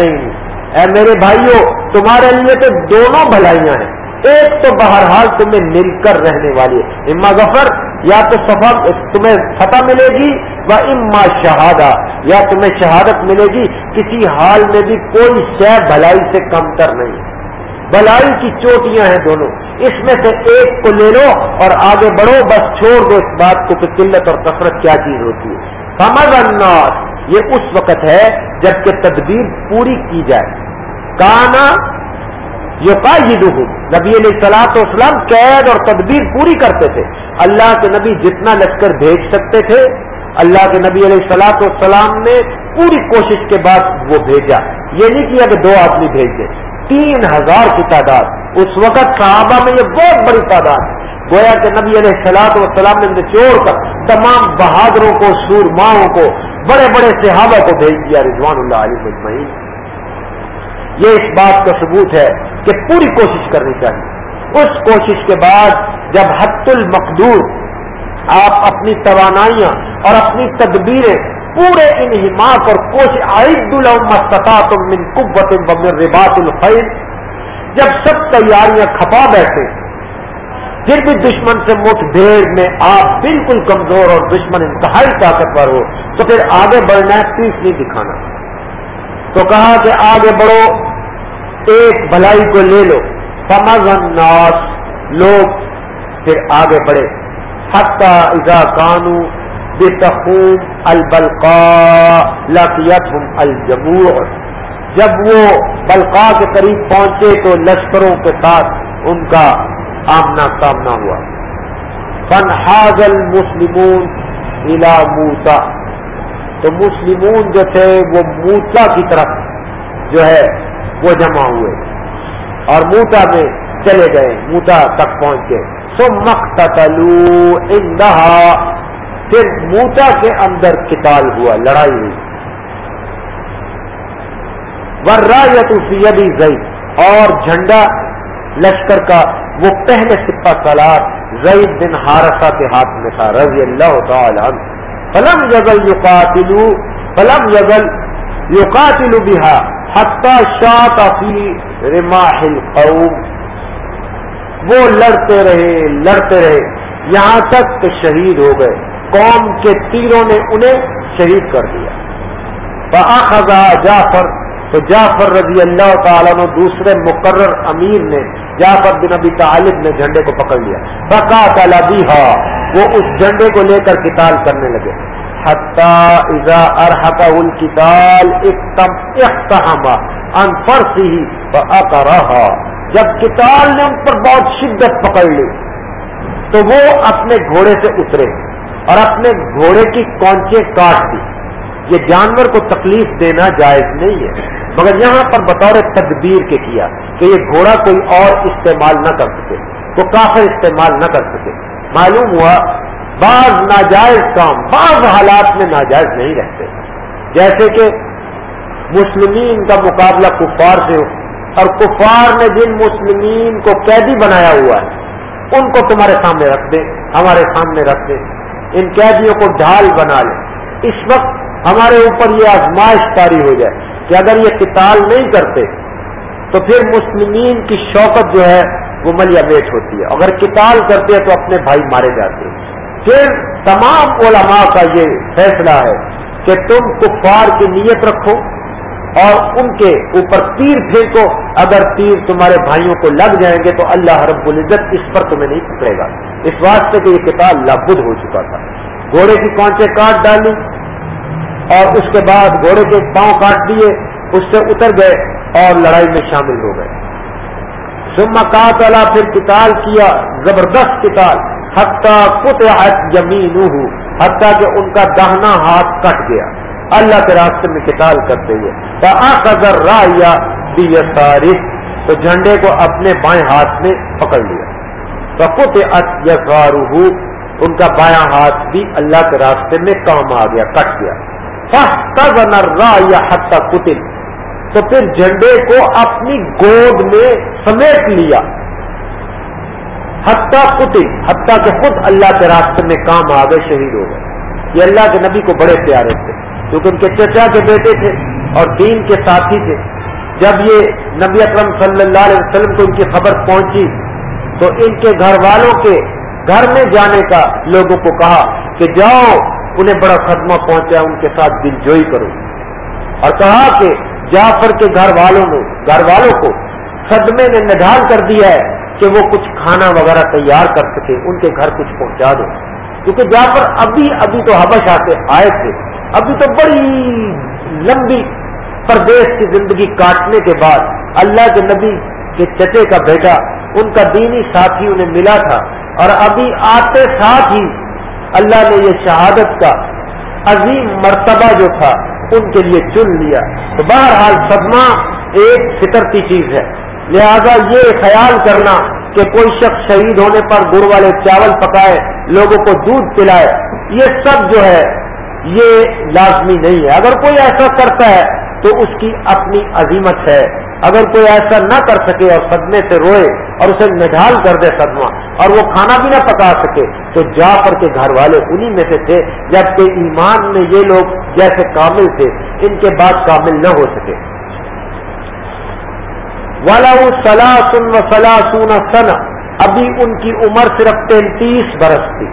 اے میرے بھائیوں، تمہارے لیے تو دونوں بھلائیاں ہیں۔ ایک تو بہرحال تمہیں مل کر رہنے والی ہے۔ اما غفر یا تو سفر تمہیں فتح ملے گی، و اما شہادہ، یا تمہیں شہادت ملے گی، کسی حال میں بھی کوئی شہ بھلائی سے کم تر نہیں۔ بلائی کی چوٹیاں ہیں دونوں۔ اس میں سے ایک کو لے لو اور آگے بڑھو، بس چھوڑ دو اس بات کو کہ قلت اور کثرت کیا چیز ہوتی ہے۔ سمجھ الناس، یہ اس وقت ہے جبکہ تدبیر پوری کی جائے۔ کانا یہ کا نبی علیہ السلاط اسلام قید اور تدبیر پوری کرتے تھے۔ اللہ کے نبی جتنا لشکر بھیج سکتے تھے، اللہ کے نبی علیہ السلاط والسلام نے پوری کوشش کے بعد وہ بھیجا۔ یہ نہیں کیا کہ دو آدمی بھیج دیں تین ہزار کی تعداد۔ اس وقت صحابہ میں یہ بہت بڑی تعداد۔ ہے گویا کہ نبی علیہ السلاط والسلام نے نچوڑ کر تمام بہادروں کو، سورماؤں کو، بڑے بڑے صحابہ کو بھیج دیا رضوان اللہ علیہ مجمعین یہ اس بات کا ثبوت ہے کہ پوری کوشش کرنی چاہیے۔ اس کوشش کے بعد جب حت المقدور آپ اپنی توانائیاں اور اپنی تدبیریں پورے ان حماق اور کوشش عید المستطاط من قوت رباط الخیر جب سب تیاریاں کھپا بیٹھے، پھر بھی دشمن سے مٹھ بھیڑ میں آپ بالکل کمزور اور دشمن انتہائی طاقتور ہو، تو پھر آگے بڑھنا ہے پیس نہیں دکھانا۔ تو کہا کہ آگے بڑھو، ایک بھلائی کو لے لو۔ سمجھ الناس، لوگ پھر آگے بڑھے۔ حتہ ازا کانو بتخوم البلقا لقیت الجموع۔ جب وہ بلقا کے قریب پہنچے تو لشکروں کے ساتھ ان کا آمنا سامنا ہوا۔ فن حاضل مسلمون الا تو مسلمون جو تھے وہ موتا کی طرف جو ہے وہ جمع ہوئے اور موتا میں چلے گئے موتا تک پہنچ گئے سو مختلو اندہا پھر موتا کے اندر کتال ہوا، لڑائی ہوئی۔ ورا یا گئی اور جھنڈا لشکر کا وہ پہلے سپا سلاد زید بن ہارسا کے ہاتھ میں تھا، رضی اللہ تعالی عنہ۔ فلم یزل یو قاتلو فلم یزل یو قاتلو بہا حتہ شاط فی رماح القوم۔ وہ لڑتے رہے لڑتے رہے۔ یہاں تک کہ شہید ہو گئے۔ قوم کے تیروں نے انہیں شہید کر دیا۔ فاخذا جعفر تو جعفر رضی اللہ تعالیٰ نے دوسرے مقرر امیر نے جعفر بن ابی طالب نے جھنڈے کو پکڑ لیا۔ بقا تعالیٰ وہ اس جھنڈے کو لے کر کتاب کرنے لگے۔ ازا الکتال اختہما ان فرس رہا جب کتال نے ان پر بہت شدت پکڑ لی، تو وہ اپنے گھوڑے سے اترے اور اپنے گھوڑے کی کونچے کاٹ دی۔ یہ جانور کو تکلیف دینا جائز نہیں ہے۔ مگر یہاں پر بطور تدبیر کے کیا کہ یہ گھوڑا کوئی اور استعمال نہ کر سکے تو کافر استعمال نہ کر سکے۔ معلوم ہوا، بعض ناجائز کام بعض حالات میں ناجائز نہیں رہتے۔ جیسے کہ مسلمین کا مقابلہ کفار سے ہو، اور کفار نے جن مسلمین کو قیدی بنایا ہوا ہے، ان کو تمہارے سامنے رکھ دیں ہمارے سامنے رکھ دیں ان قیدیوں کو ڈھال بنا لیں اس وقت ہمارے اوپر یہ آزمائش تاری ہو جائے کہ اگر یہ قتال نہیں کرتے، تو پھر مسلمین کی شوقت جو ہے وہ ملیا میٹ ہوتی ہے۔ اگر قتال کرتے ہیں تو اپنے بھائی مارے جاتے ہیں۔ پھر تمام علماء کا یہ فیصلہ ہے کہ تم کفار کی نیت رکھو اور ان کے اوپر تیر پھینکو۔ اگر تیر تمہارے بھائیوں کو لگ جائیں گے تو اللہ رب العزت اس پر تمہیں نہیں پکڑے گا۔ اس واسطے کہ یہ کتاب لابد ہو چکا تھا۔ گھوڑے کی کونچے کاٹ ڈالی۔ اور اس کے بعد گھوڑے کے پاؤں کاٹ دیے، اس سے اتر گئے اور لڑائی میں شامل ہو گئے۔ سما کا پھر کتاب کیا، زبردست کتاب حتیٰ کت زمین حتیٰ کہ ان کا دہنا ہاتھ کٹ گیا۔ اللہ کے راستے میں کتاب کرتے ہوئے۔ آزر راہ تاریخ تو جھنڈے کو اپنے بائیں ہاتھ میں پکڑ لیا۔ تو کت یسارو ان کا بایاں ہاتھ بھی اللہ کے راستے میں کام آ گیا، کٹ گیا۔ یا حتہ کتل تو پھر جھنڈے کو اپنی گود میں سمیٹ لیا۔ حتہ کتل حتیٰ کہ خود اللہ کے راستے میں کام آ گئے، شہید ہو گئے۔ یہ اللہ کے نبی کو بڑے پیارے تھے، کیونکہ ان کے چچا کے بیٹے تھے اور دین کے ساتھی تھے۔ جب یہ نبی اکرم صلی اللہ علیہ وسلم کو ان کی خبر پہنچی، تو ان کے گھر والوں کے گھر میں جانے کا لوگوں کو کہا کہ جاؤ انہیں بڑا خدمہ پہنچا، ان کے ساتھ دل جوئی کرو۔ اور کہا کہ جعفر کے گھر والوں نے، گھر والوں کو صدمے نے نڈال کر دیا ہے کہ وہ کچھ کھانا وغیرہ تیار کر سکے، ان کے گھر کچھ پہنچا دو۔ کیونکہ جعفر ابھی ابھی تو حبش آتے آئے تھے۔ ابھی تو بڑی لمبی پردیش کی زندگی کاٹنے کے بعد اللہ کے نبی کے چچے کا بیٹا، ان کا دینی ساتھی انہیں ملا تھا۔ اور ابھی آتے ساتھ ہی اللہ نے یہ شہادت کا عظیم مرتبہ جو تھا ان کے لیے چن لیا۔ تو بہرحال صدمہ ایک فطر کی چیز ہے۔ لہذا یہ خیال کرنا کہ کوئی شخص شہید ہونے پر گڑ والے چاول پکائے، لوگوں کو دودھ پلائے، یہ سب جو ہے، یہ لازمی نہیں ہے۔ اگر کوئی ایسا کرتا ہے تو اس کی اپنی عظیمت ہے۔ اگر کوئی ایسا نہ کر سکے اور صدمے سے روئے اور اسے نڈال کر دے صدمہ اور وہ کھانا بھی نہ پکا سکے۔ تو جا کر کے گھر والے انہی میں سے تھے، جبکہ ایمان میں یہ لوگ جیسے کامل تھے، ان کے بعد کامل نہ ہو سکے۔ والا سلاسن و سلاسون سن ابھی ان کی عمر صرف تینتیس برس تھی۔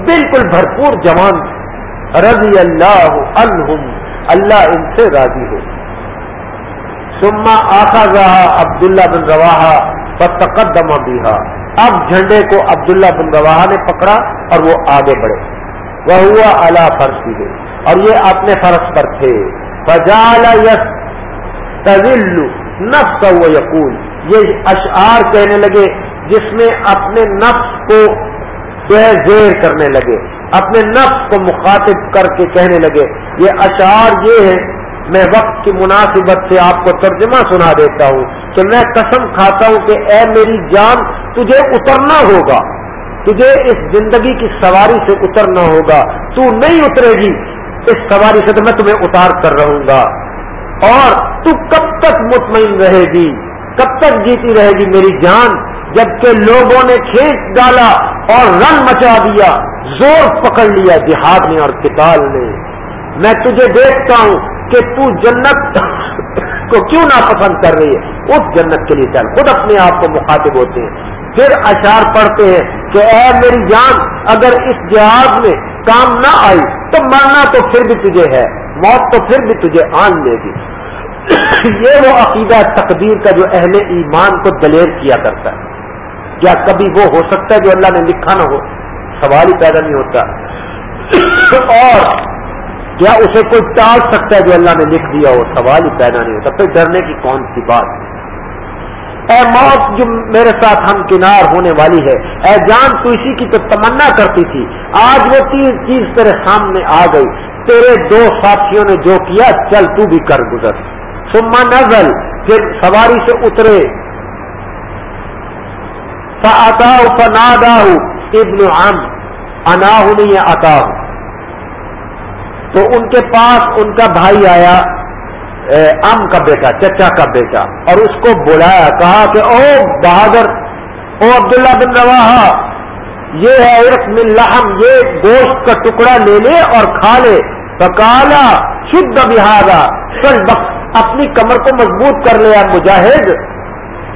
بالکل بھرپور جوان رضی اللہ عنہم۔ اللہ ان سے راضی ہو۔ سما آخا رہا عبداللہ بن روا تقدمہ بیہا اب جھنڈے کو عبداللہ بن روا نے پکڑا اور وہ آگے بڑھے۔ وہ ہوا اعلی فرض کی گئی اور یہ اپنے فرض پر تھے۔ فجال یس تزل نفس و یقول یہ اشعار کہنے لگے جس میں اپنے نفس کو جو ہے زیر کرنے لگے۔ اپنے نفس کو مخاطب کر کے کہنے لگے۔ یہ اشعار یہ ہے میں وقت کی مناسبت سے آپ کو ترجمہ سنا دیتا ہوں کہ میں قسم کھاتا ہوں کہ اے میری جان، تجھے اترنا ہوگا۔ تجھے اس زندگی کی سواری سے اترنا ہوگا۔ تو نہیں اترے گی۔ اس سواری سے تو میں تمہیں اتار کر رہوں گا۔ اور تو کب تک مطمئن رہے گی؟ کب تک جیتی رہے گی میری جان؟ جبکہ لوگوں نے کھینچ ڈالا اور رن مچا دیا، زور پکڑ لیا جہاد نے اور کتاب نے۔ میں تجھے دیکھتا ہوں۔ کہ تو جنت کو کیوں نہ پسند کر رہی ہے؟ اس جنت کے لیے چل۔ خود اپنے آپ کو مخاطب ہوتے ہیں۔ پھر اشار پڑھتے ہیں کہ اے میری جان، اگر اس جہاد میں کام نہ آئی تو مرنا تو پھر بھی تجھے ہے، موت تو پھر بھی تجھے آن لے گی۔ یہ وہ عقیدہ تقدیر کا جو اہل ایمان کو دلیر کیا کرتا ہے۔ کیا کبھی وہ ہو سکتا ہے جو اللہ نے لکھا نہ ہو؟ سوال ہی پیدا نہیں ہوتا۔ اور کیا اسے کوئی ٹال سکتا ہے جو اللہ نے لکھ دیا ہو، سوال ہی پیدا نہیں ہوتا، پھر ڈرنے کی کون سی بات؟ اے موت جو میرے ساتھ ہم کنار ہونے والی ہے، اے جان تو اسی کی تو تمنا کرتی تھی، آج وہ تین چیز تیرے سامنے آ گئی، تیرے دو ساتھیوں نے جو کیا، چل تو بھی کر گزر۔ سما نزل، پھر سواری سے اترے۔ فاتا فنادا ابن عم انا نہیں عطا تو ان کے پاس ان کا بھائی آیا ام کا بیٹا، چچا کا بیٹا، اور اس کو بلایا، کہا کہ، او بہادر، او عبداللہ بن روا یہ ہے عرف من یہ گوشت کا ٹکڑا لے لے اور کھا لے۔ پکالا شدھ بہارا سل اپنی کمر کو مضبوط کر لیا مجاہد۔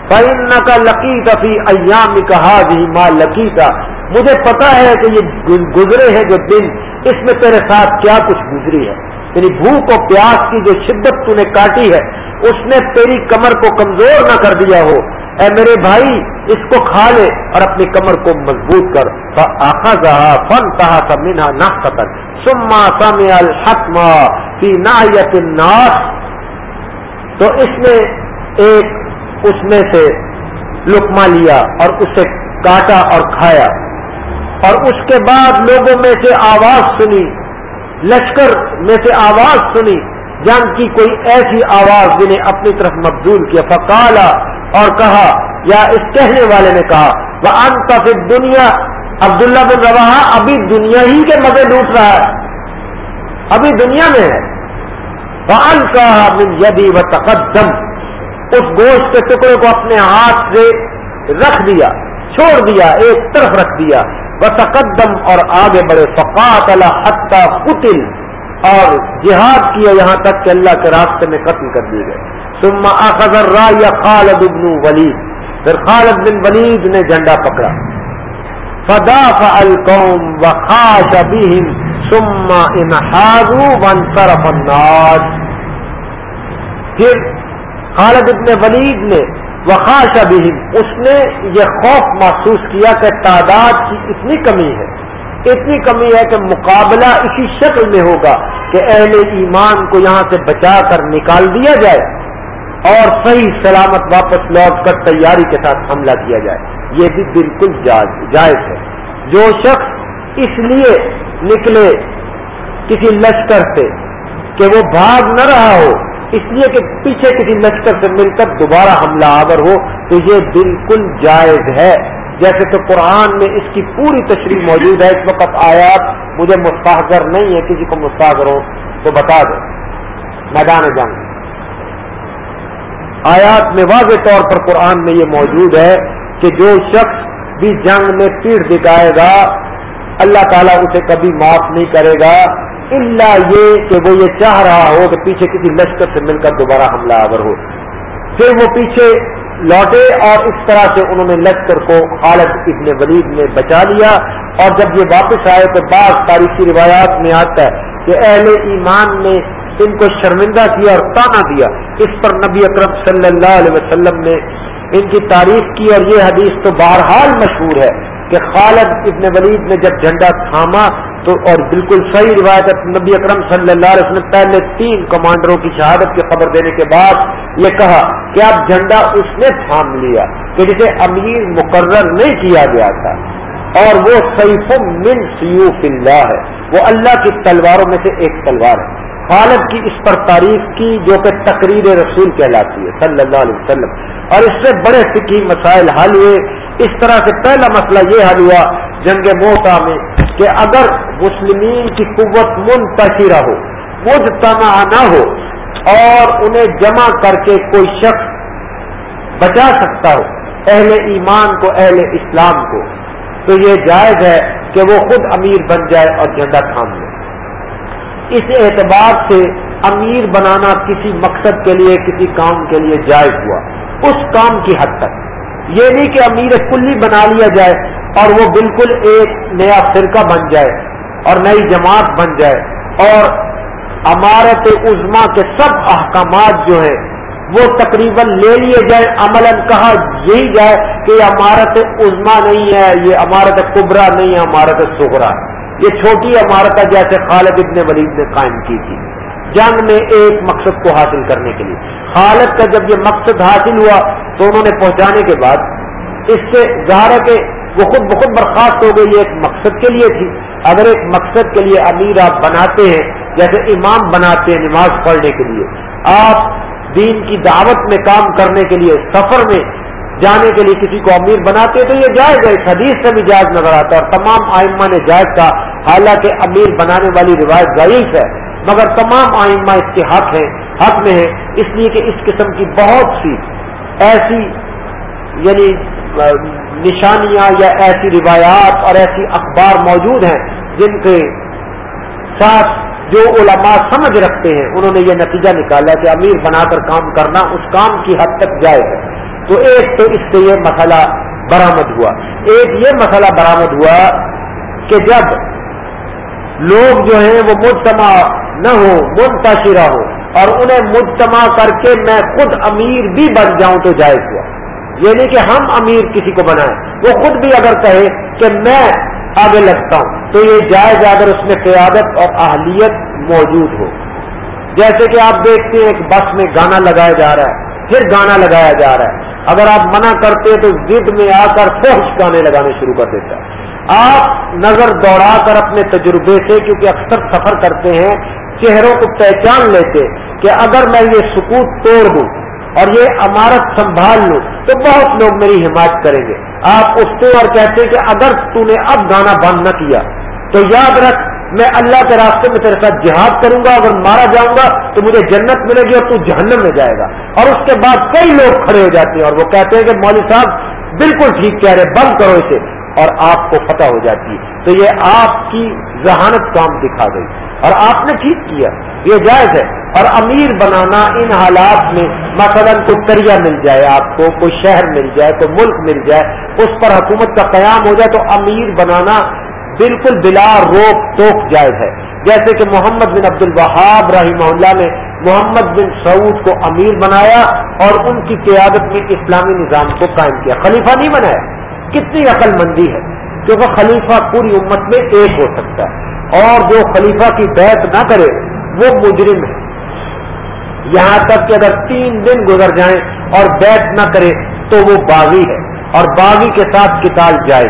فن کا لکی فی ایام کہا بھی ماں لکی کا مجھے پتا ہے کہ یہ گزرے ہیں جو دن۔ اس میں تیرے ساتھ کیا کچھ گزری ہے؟ یعنی بھوک و پیاس کی جو شدت تو نے کاٹی ہے، اس نے تیری کمر کو کمزور نہ کر دیا ہو۔ اے میرے بھائی، اس کو کھا لے اور اپنی کمر کو مضبوط کر۔ آخا جہا فن کہا تھا مینا نہ قتل سما سم الحکما فی ناس تو اس نے ایک اس میں سے لکما لیا اور اسے کاٹا اور کھایا۔ اور اس کے بعد لوگوں میں سے آواز سنی، لشکر میں سے آواز سنی، جان کی کوئی ایسی آواز جنہیں اپنی طرف مبزول کیا۔ فکالا اور کہا، یا اس کہنے والے نے کہا وہ انت دنیا عبداللہ بن روا ابھی دنیا ہی کے مزے لوٹ رہا ہے۔ ابھی دنیا میں ہے۔ فعل کا یدی و تقدم اس گوشت کے ٹکڑے کو اپنے ہاتھ سے رکھ دیا، چھوڑ دیا، ایک طرف رکھ دیا۔ وہ اور آگے بڑھے فقات اللہ حتہ قتل، اور جہاد کیا یہاں تک کہ اللہ کے راستے میں قتل کر دیے گئے سما اخذر را خالد ابن ولید۔ پھر خالد بن ولید نے جھنڈا پکڑا۔ فدا فلقوم و خاش سما انحاظ ون طرف الناس۔ پھر خالد ابن ولید نے وخاش ابھی اس نے یہ خوف محسوس کیا کہ تعداد کی اتنی کمی ہے، اتنی کمی ہے کہ مقابلہ اسی شکل میں ہوگا کہ اہل ایمان کو یہاں سے بچا کر نکال دیا جائے اور صحیح سلامت واپس لوٹ کر تیاری کے ساتھ حملہ کیا جائے۔ یہ بھی بالکل جائز ہے۔ جو شخص اس لیے نکلے کسی لشکر سے کہ وہ بھاگ نہ رہا ہو اس لیے کہ پیچھے کسی لشکر سے مل کر دوبارہ حملہ آور ہو تو یہ بالکل جائز ہے۔ جیسے تو قرآن میں اس کی پوری تشریح موجود ہے۔ اس وقت آیات مجھے مستحضر نہیں ہے کسی کو مستحضر ہو تو بتا دو میدان جنگ۔ آیات میں واضح طور پر قرآن میں یہ موجود ہے کہ جو شخص بھی جنگ میں پیڑ دکھائے گا، اللہ تعالیٰ اسے کبھی معاف نہیں کرے گا۔ اللہ یہ کہ وہ یہ چاہ رہا ہو کہ پیچھے کسی لشکر سے مل کر دوبارہ حملہ آور ہو۔ پھر وہ پیچھے لوٹے اور اس طرح سے انہوں نے لشکر کو خالد ابن ولید نے بچا لیا۔ اور جب یہ واپس آئے تو بعض تاریخی روایات میں آتا ہے کہ اہل ایمان نے ان کو شرمندہ کیا اور تانا دیا۔ اس پر نبی اکرم صلی اللہ علیہ وسلم نے ان کی تعریف کی اور یہ حدیث تو بہرحال مشہور ہے کہ خالد ابن ولید نے جب جھنڈا تھاما تو اور بالکل صحیح روایت نبی اکرم صلی اللہ علیہ وسلم پہلے تین کمانڈروں کی شہادت کی خبر دینے کے بعد یہ کہا کہ اب جھنڈا اس نے تھام لیا کہ جسے امیر مقرر نہیں کیا گیا تھا۔ اور وہ سیف من سیوف اللہ ہے۔ وہ اللہ کی تلواروں میں سے ایک تلوار ہے۔ خالد کی اس پر تعریف کی جو کہ تقریر رسول کہلاتی ہے، صلی اللہ علیہ وسلم۔ اور اس سے بڑے فکی مسائل حل ہوئے۔ اس طرح سے پہلا مسئلہ یہ حل ہوا، جنگ موتا میں کہ اگر مسلمین کی قوت منتشرہ ہو، مجتمع نہ ہو اور انہیں جمع کر کے کوئی شخص بچا سکتا ہو، اہل ایمان کو، اہل اسلام کو، تو یہ جائز ہے کہ وہ خود امیر بن جائے اور جھنڈا تھام لے۔ اس اعتبار سے امیر بنانا کسی مقصد کے لیے، کسی کام کے لیے جائز ہوا، اس کام کی حد تک۔ یہ نہیں کہ امیر کلی بنا لیا جائے اور وہ بالکل ایک نیا فرقہ بن جائے اور نئی جماعت بن جائے اور عمارت عزما کے سب احکامات جو ہیں وہ تقریباً لے لیے جائے عمل کہا یہی جائے کہ یہ عمارت عزما نہیں ہے، یہ عمارت قبرا نہیں ہے عمارت سغرا یہ چھوٹی عمارت ہے جیسے خالد ابن ولید نے قائم کی تھی۔ جنگ میں ایک مقصد کو حاصل کرنے کے لیے۔ خالد کا جب یہ مقصد حاصل ہوا تو انہوں نے پہنچانے کے بعد اس سے ظاہر ہے کہ وہ خود بخود برخاست ہو گئی ایک مقصد کے لیے تھی۔ اگر ایک مقصد کے لیے امیر آپ بناتے ہیں، جیسے امام بناتے ہیں نماز پڑھنے کے لیے، آپ دین کی دعوت میں کام کرنے کے لیے، سفر میں جانے کے لیے کسی کو امیر بناتے ہیں، تو یہ جائز ہے۔ اس حدیث سے بھی جائز نظر آتا ہے اور تمام آئمہ نے جائز کا حالانکہ امیر بنانے والی روایت ضعیف ہے، مگر تمام آئمہ اس کے حق ہیں، حق میں ہیں۔ اس لیے کہ اس قسم کی بہت سی ایسی یعنی نشانیاں یا ایسی روایات اور ایسی اخبار موجود ہیں جن کے ساتھ جو علماء سمجھ رکھتے ہیں، انہوں نے یہ نتیجہ نکالا کہ امیر بنا کر کام کرنا اس کام کی حد تک جائے ہے۔ تو ایک تو اس سے یہ مسئلہ برامد ہوا۔ ایک یہ مسئلہ برامد ہوا کہ جب لوگ جو ہیں وہ مجتمع نہ ہو، منتشرہ ہو اور انہیں مجتمع کر کے میں خود امیر بھی بن جاؤں تو جائز ہوا۔ یہ نہیں کہ ہم امیر کسی کو بنائیں۔ وہ خود بھی اگر کہے کہ میں آگے لگتا ہوں، تو یہ جائز اگر اس میں قیادت اور اہلیت موجود ہو۔ جیسے کہ آپ دیکھتے ہیں ایک بس میں گانا لگایا جا رہا ہے، پھر گانا لگایا جا رہا ہے۔ اگر آپ منع کرتے تو ضد میں آ کر فوش گانے لگانے شروع کر دیتا ہے آپ نظر دوڑا کر اپنے تجربے سے، کیونکہ اکثر سفر کرتے ہیں، چہروں کو پہچان لیتے کہ اگر میں یہ سکوت توڑ دوں اور یہ عمارت سنبھال لو تو بہت لوگ میری حمایت کریں گے۔ آپ اٹھتے اور کہتے کہ اگر تو نے اب گانا بند نہ کیا، تو یاد رکھ، میں اللہ کے راستے میں تیرے ساتھ جہاد کروں گا، اگر مارا جاؤں گا تو مجھے جنت ملے گی اور تو جہنم میں جائے گا۔ اور اس کے بعد کئی لوگ کھڑے ہو جاتے ہیں اور وہ کہتے ہیں کہ مولوی صاحب، بالکل ٹھیک کہہ رہے بند کرو اسے۔ اور آپ کو فتح ہو جاتی ہے۔ تو یہ آپ کی ذہانت کام دکھا گئی اور آپ نے ٹھیک کیا، یہ جائز ہے۔ اور امیر بنانا ان حالات میں مثلا کوئی کریا مل جائے، آپ کو کوئی شہر مل جائے، کوئی ملک مل جائے، اس پر حکومت کا قیام ہو جائے تو امیر بنانا بالکل بلا روک ٹوک جائز ہے۔ جیسے کہ محمد بن عبد الوہاب رحمہ اللہ نے محمد بن سعود کو امیر بنایا اور ان کی قیادت میں اسلامی نظام کو قائم کیا۔ خلیفہ نہیں بنایا، کتنی عقل مندی ہے کیونکہ خلیفہ پوری امت میں ایک ہو سکتا ہے۔ اور جو خلیفہ کی بیعت نہ کرے، وہ مجرم ہے۔ یہاں تک کہ اگر تین دن گزر جائیں اور بیعت نہ کرے، تو وہ باغی ہے۔ اور باغی کے ساتھ کتاب جائے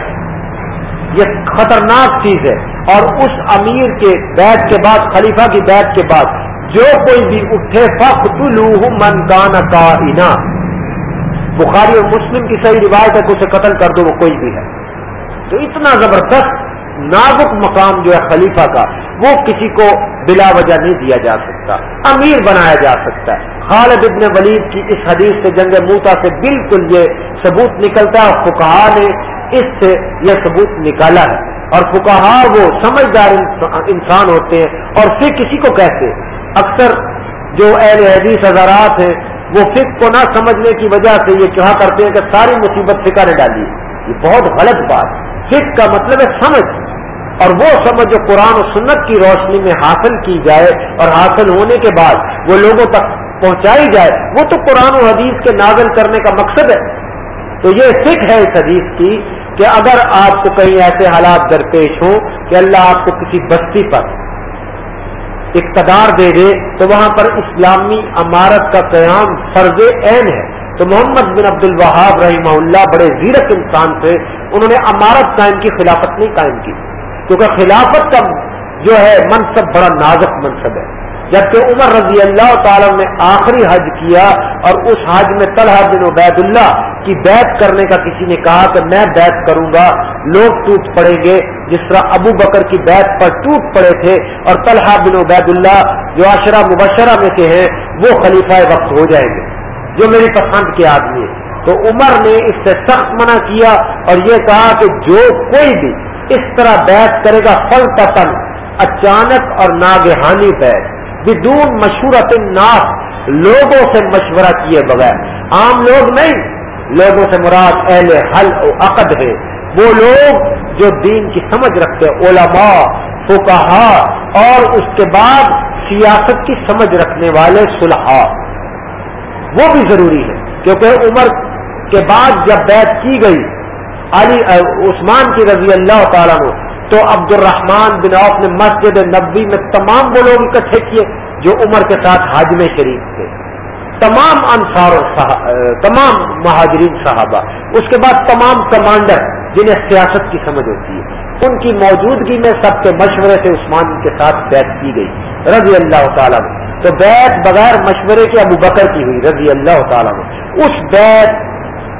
یہ خطرناک چیز ہے۔ اور اس امیر کے بیت کے بعد، خلیفہ کی بیت کے بعد، جو کوئی بھی اٹھے فخ من کان کا بخاری اور مسلم کی صحیح روایت ہے کہ اسے قتل کر دو، وہ کوئی بھی ہے۔ تو اتنا زبردست نازک مقام جو ہے خلیفہ کا، وہ کسی کو بلا وجہ نہیں دیا جا سکتا۔ امیر بنایا جا سکتا ہے۔ خالد ابن ولید کی اس حدیث سے جنگ موتا سے بالکل یہ ثبوت نکلتا ہے اور فکہ نے اس سے یہ ثبوت نکالا ہے۔ اور فکہ وہ سمجھدار انسان ہوتے ہیں اور پھر کسی کو کہتے اکثر جو اہل حدیث حضرات ہیں، وہ فک کو نہ سمجھنے کی وجہ سے یہ کہا کرتے ہیں کہ ساری مصیبت فکا نے ڈالی۔ یہ بہت غلط بات۔ فک کا مطلب ہے سمجھ۔ اور وہ سمجھ جو قرآن و سنت کی روشنی میں حاصل کی جائے اور حاصل ہونے کے بعد وہ لوگوں تک پہنچائی جائے، وہ تو قرآن و حدیث کے نازل کرنے کا مقصد ہے۔ تو یہ سکھ ہے اس حدیث کی کہ اگر آپ کو کہیں ایسے حالات درپیش ہوں کہ اللہ آپ کو کسی بستی پر اقتدار دے دے، تو وہاں پر اسلامی عمارت کا قیام فرض عین ہے۔ تو محمد بن عبد الوہاب رحمہ اللہ بڑے زیرت انسان تھے، انہوں نے عمارت قائم کی، خلافت نہیں قائم کی۔ کیونکہ خلافت کا جو ہے منصب بڑا نازک منصب ہے۔ جبکہ عمر رضی اللہ تعالی نے آخری حج کیا اور اس حج میں طلحہ بن عبید اللہ کی بیعت کرنے کا کسی نے کہا کہ میں بیعت کروں گا، لوگ ٹوٹ پڑیں گے۔ جس طرح ابو بکر کی بیعت پر ٹوٹ پڑے تھے اور طلحہ بن عبید اللہ جو عشرہ مبشرہ میں سے ہیں، وہ خلیفہ وقت ہو جائیں گے۔ جو میری پسند کے آدمی ہے تو عمر نے اس سے سخت منع کیا اور یہ کہا کہ جو کوئی بھی اس طرح بیعت کرے گا فل پسند اچانک اور ناگہانی بیعت بدون مشہورت ناس لوگوں سے مشورہ کیے بغیر۔ عام لوگ نہیں، لوگوں سے مراد اہل حل و عقد ہے۔ وہ لوگ جو دین کی سمجھ رکھتے، علماء فکہ اور اس کے بعد سیاست کی سمجھ رکھنے والے صلحاء۔ وہ بھی ضروری ہے، کیونکہ عمر کے بعد جب بیت کی گئی علی عثمان کی رضی اللہ تعالیٰ نے تو عبد الرحمان بن عوف نے مسجد نبی میں تمام وہ لوگ اکٹھے کیے جو عمر کے ساتھ حاجم شریف تھے. تمام انصار تمام مہاجرین صحابہ. اس کے بعد تمام کمانڈر جنہیں سیاست کی سمجھ ہوتی ہے. ان کی موجودگی میں سب کے مشورے سے عثمان کے ساتھ بیت کی گئی. رضی اللہ تعالیٰ میں تو بیت بغیر مشورے کے ابو بکر کی ہوئی، رضی اللہ تعالیٰ میں اس بیت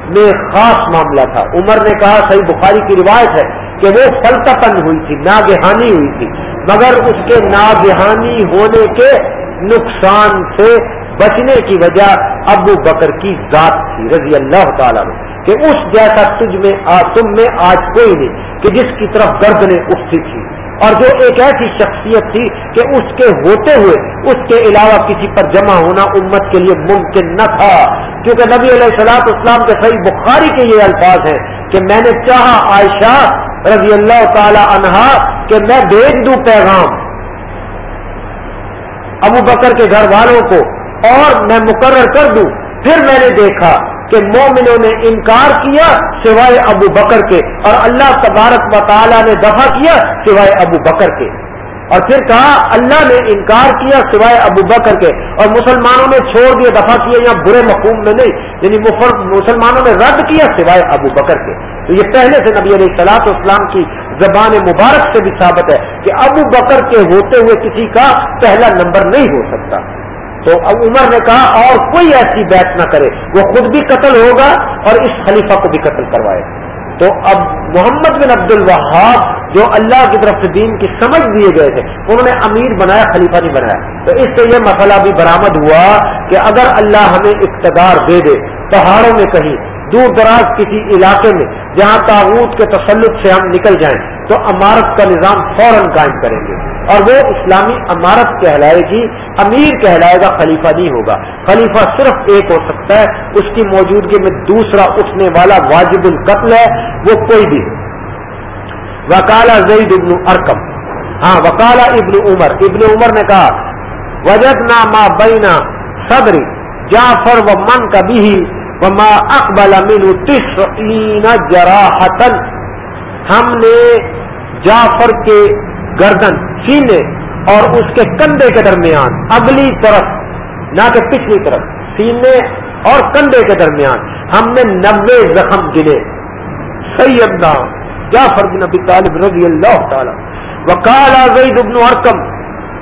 میں خاص معاملہ تھا۔ عمر نے کہا، صحیح بخاری کی روایت ہے کہ وہ فلتپن ہوئی تھی، ناگہانی ہوئی تھی، مگر اس کے ناگہانی ہونے کے نقصان سے بچنے کی وجہ ابو بکر کی ذات تھی، رضی اللہ تعالیٰ میں کہ اس جیسا تجھ میں تم میں آج کوئی نہیں، کہ جس کی طرف درد نے اٹھتی تھی۔ اور جو ایک ایسی شخصیت تھی کہ اس کے ہوتے ہوئے، اس کے علاوہ کسی پر جمع ہونا امت کے لیے ممکن نہ تھا۔ کیونکہ نبی علیہ السلاط اسلام کے صحیح بخاری کے یہ الفاظ ہیں کہ میں نے چاہا عائشہ رضی اللہ تعالی عنہا کہ میں بھیج دوں پیغام ابو بکر کے گھر والوں کو اور میں مقرر کر دوں۔ پھر میں نے دیکھا کہ مومنوں نے انکار کیا سوائے ابو بکر کے اور اللہ تبارک و تعالیٰ نے دفع کیا سوائے ابو بکر کے۔ اور پھر کہا، اللہ نے انکار کیا سوائے ابو بکر کے، اور مسلمانوں نے چھوڑ دیا دفاع کیا یا برے مقوم میں نہیں یعنی مسلمانوں نے رد کیا سوائے ابو بکر کے۔ تو یہ پہلے سے نبی علیہ سلاط اسلام کی زبان مبارک سے بھی ثابت ہے کہ ابو بکر کے ہوتے ہوئے کسی کا پہلا نمبر نہیں ہو سکتا۔ تو اب عمر نے کہا، اور کوئی ایسی بیت نہ کرے، وہ خود بھی قتل ہوگا اور اس خلیفہ کو بھی قتل کروائے۔ تو اب محمد بن عبد الوہاب جو اللہ کی طرف سے دین کی سمجھ دیے گئے تھے، انہوں نے امیر بنایا، خلیفہ نہیں بنایا۔ تو اس سے یہ مسئلہ بھی برآمد ہوا کہ اگر اللہ ہمیں اقتدار دے دے، پہاڑوں میں کہیں، دور دراز کسی علاقے میں، جہاں تاغوت کے تسلط سے ہم نکل جائیں، تو امارت کا نظام فوراً قائم کریں گے۔ اور وہ اسلامی امارت کہلائے گی، امیر کہلائے گا، خلیفہ نہیں ہوگا۔ خلیفہ صرف ایک ہو سکتا ہے، اس کی موجودگی میں دوسرا اٹھنے والا واجب القتل ہے، وہ کوئی بھی۔ وکالا زید ابن ارکم ہاں وکالا ابن عمر. ابن عمر نے کہا وجد نامہ بینا صدری جعفر و من کا بھی وما اقبال امین تسعین جراحتن ہم نے جعفر کے گردن سینے اور اس کے کندھے کے درمیان، اگلی طرف، نہ کہ پچھلی طرف سینے اور کندھے کے درمیان، ہم نے نبے زخم گنے۔ سیدنا جعفر بن ابی طالب رضی اللہ تعالی وکال زید ابن ارکم۔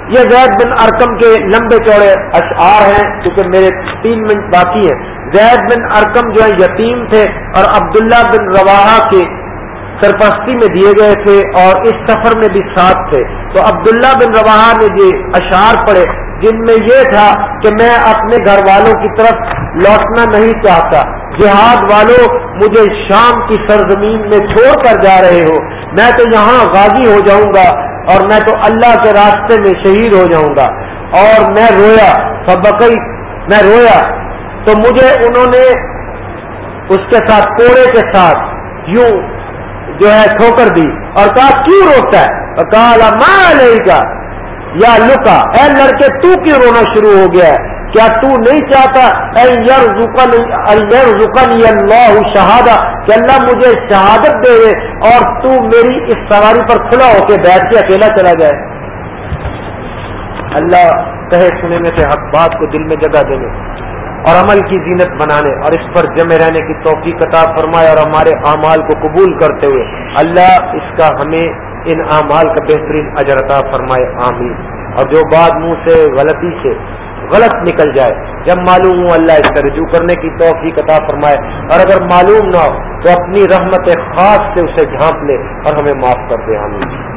یہ زید بن ارکم کے لمبے چوڑے اشعار ہیں کیونکہ میرے تین منٹ باقی ہیں۔ زید بن ارکم جو ہے یتیم تھے اور عبداللہ بن روا کے سرپرستی میں دیے گئے تھے اور اس سفر میں بھی ساتھ تھے۔ تو عبداللہ بن روا نے یہ اشعار پڑھے، جن میں یہ تھا کہ میں اپنے گھر والوں کی طرف لوٹنا نہیں چاہتا۔ جہاد والوں مجھے شام کی سرزمین میں چھوڑ کر جا رہے ہو، میں تو یہاں غازی ہو جاؤں گا اور میں تو اللہ کے راستے میں شہید ہو جاؤں گا۔ اور میں رویا سبقی میں رویا۔ تو مجھے انہوں نے اس کے ساتھ کوڑے کے ساتھ یوں جو ہے ٹھوکر دی اور کہا، کیوں روتا ہے؟ کہا ماں کا یا لکا، اے لڑکے، تو کیوں رونا شروع ہو گیا ہے؟ کیا تو نہیں چاہتا؟ اللہ شہادہ، کہ اللہ مجھے شہادت دے دے اور تو میری اس سواری پر کھلا ہو کے بیٹھ کے اکیلا چلا جائے۔ اللہ کہے، سنے میں سے حق بات کو دل میں جگہ دینے اور عمل کی زینت بنانے اور اس پر جمع رہنے کی توفیق عطا فرمائے اور ہمارے اعمال کو قبول کرتے ہوئے اللہ اس کا ہمیں ان اعمال کا بہترین اجر عطا فرمائے، آمین۔ اور جو بات منہ سے غلطی سے غلط نکل جائے۔ جب معلوم ہوں اللہ اس کا رجوع کرنے کی توفیق عطا فرمائے اور اگر معلوم نہ ہو تو اپنی رحمت خاص سے اسے جھانپ لے اور ہمیں معاف کر دے ہمیں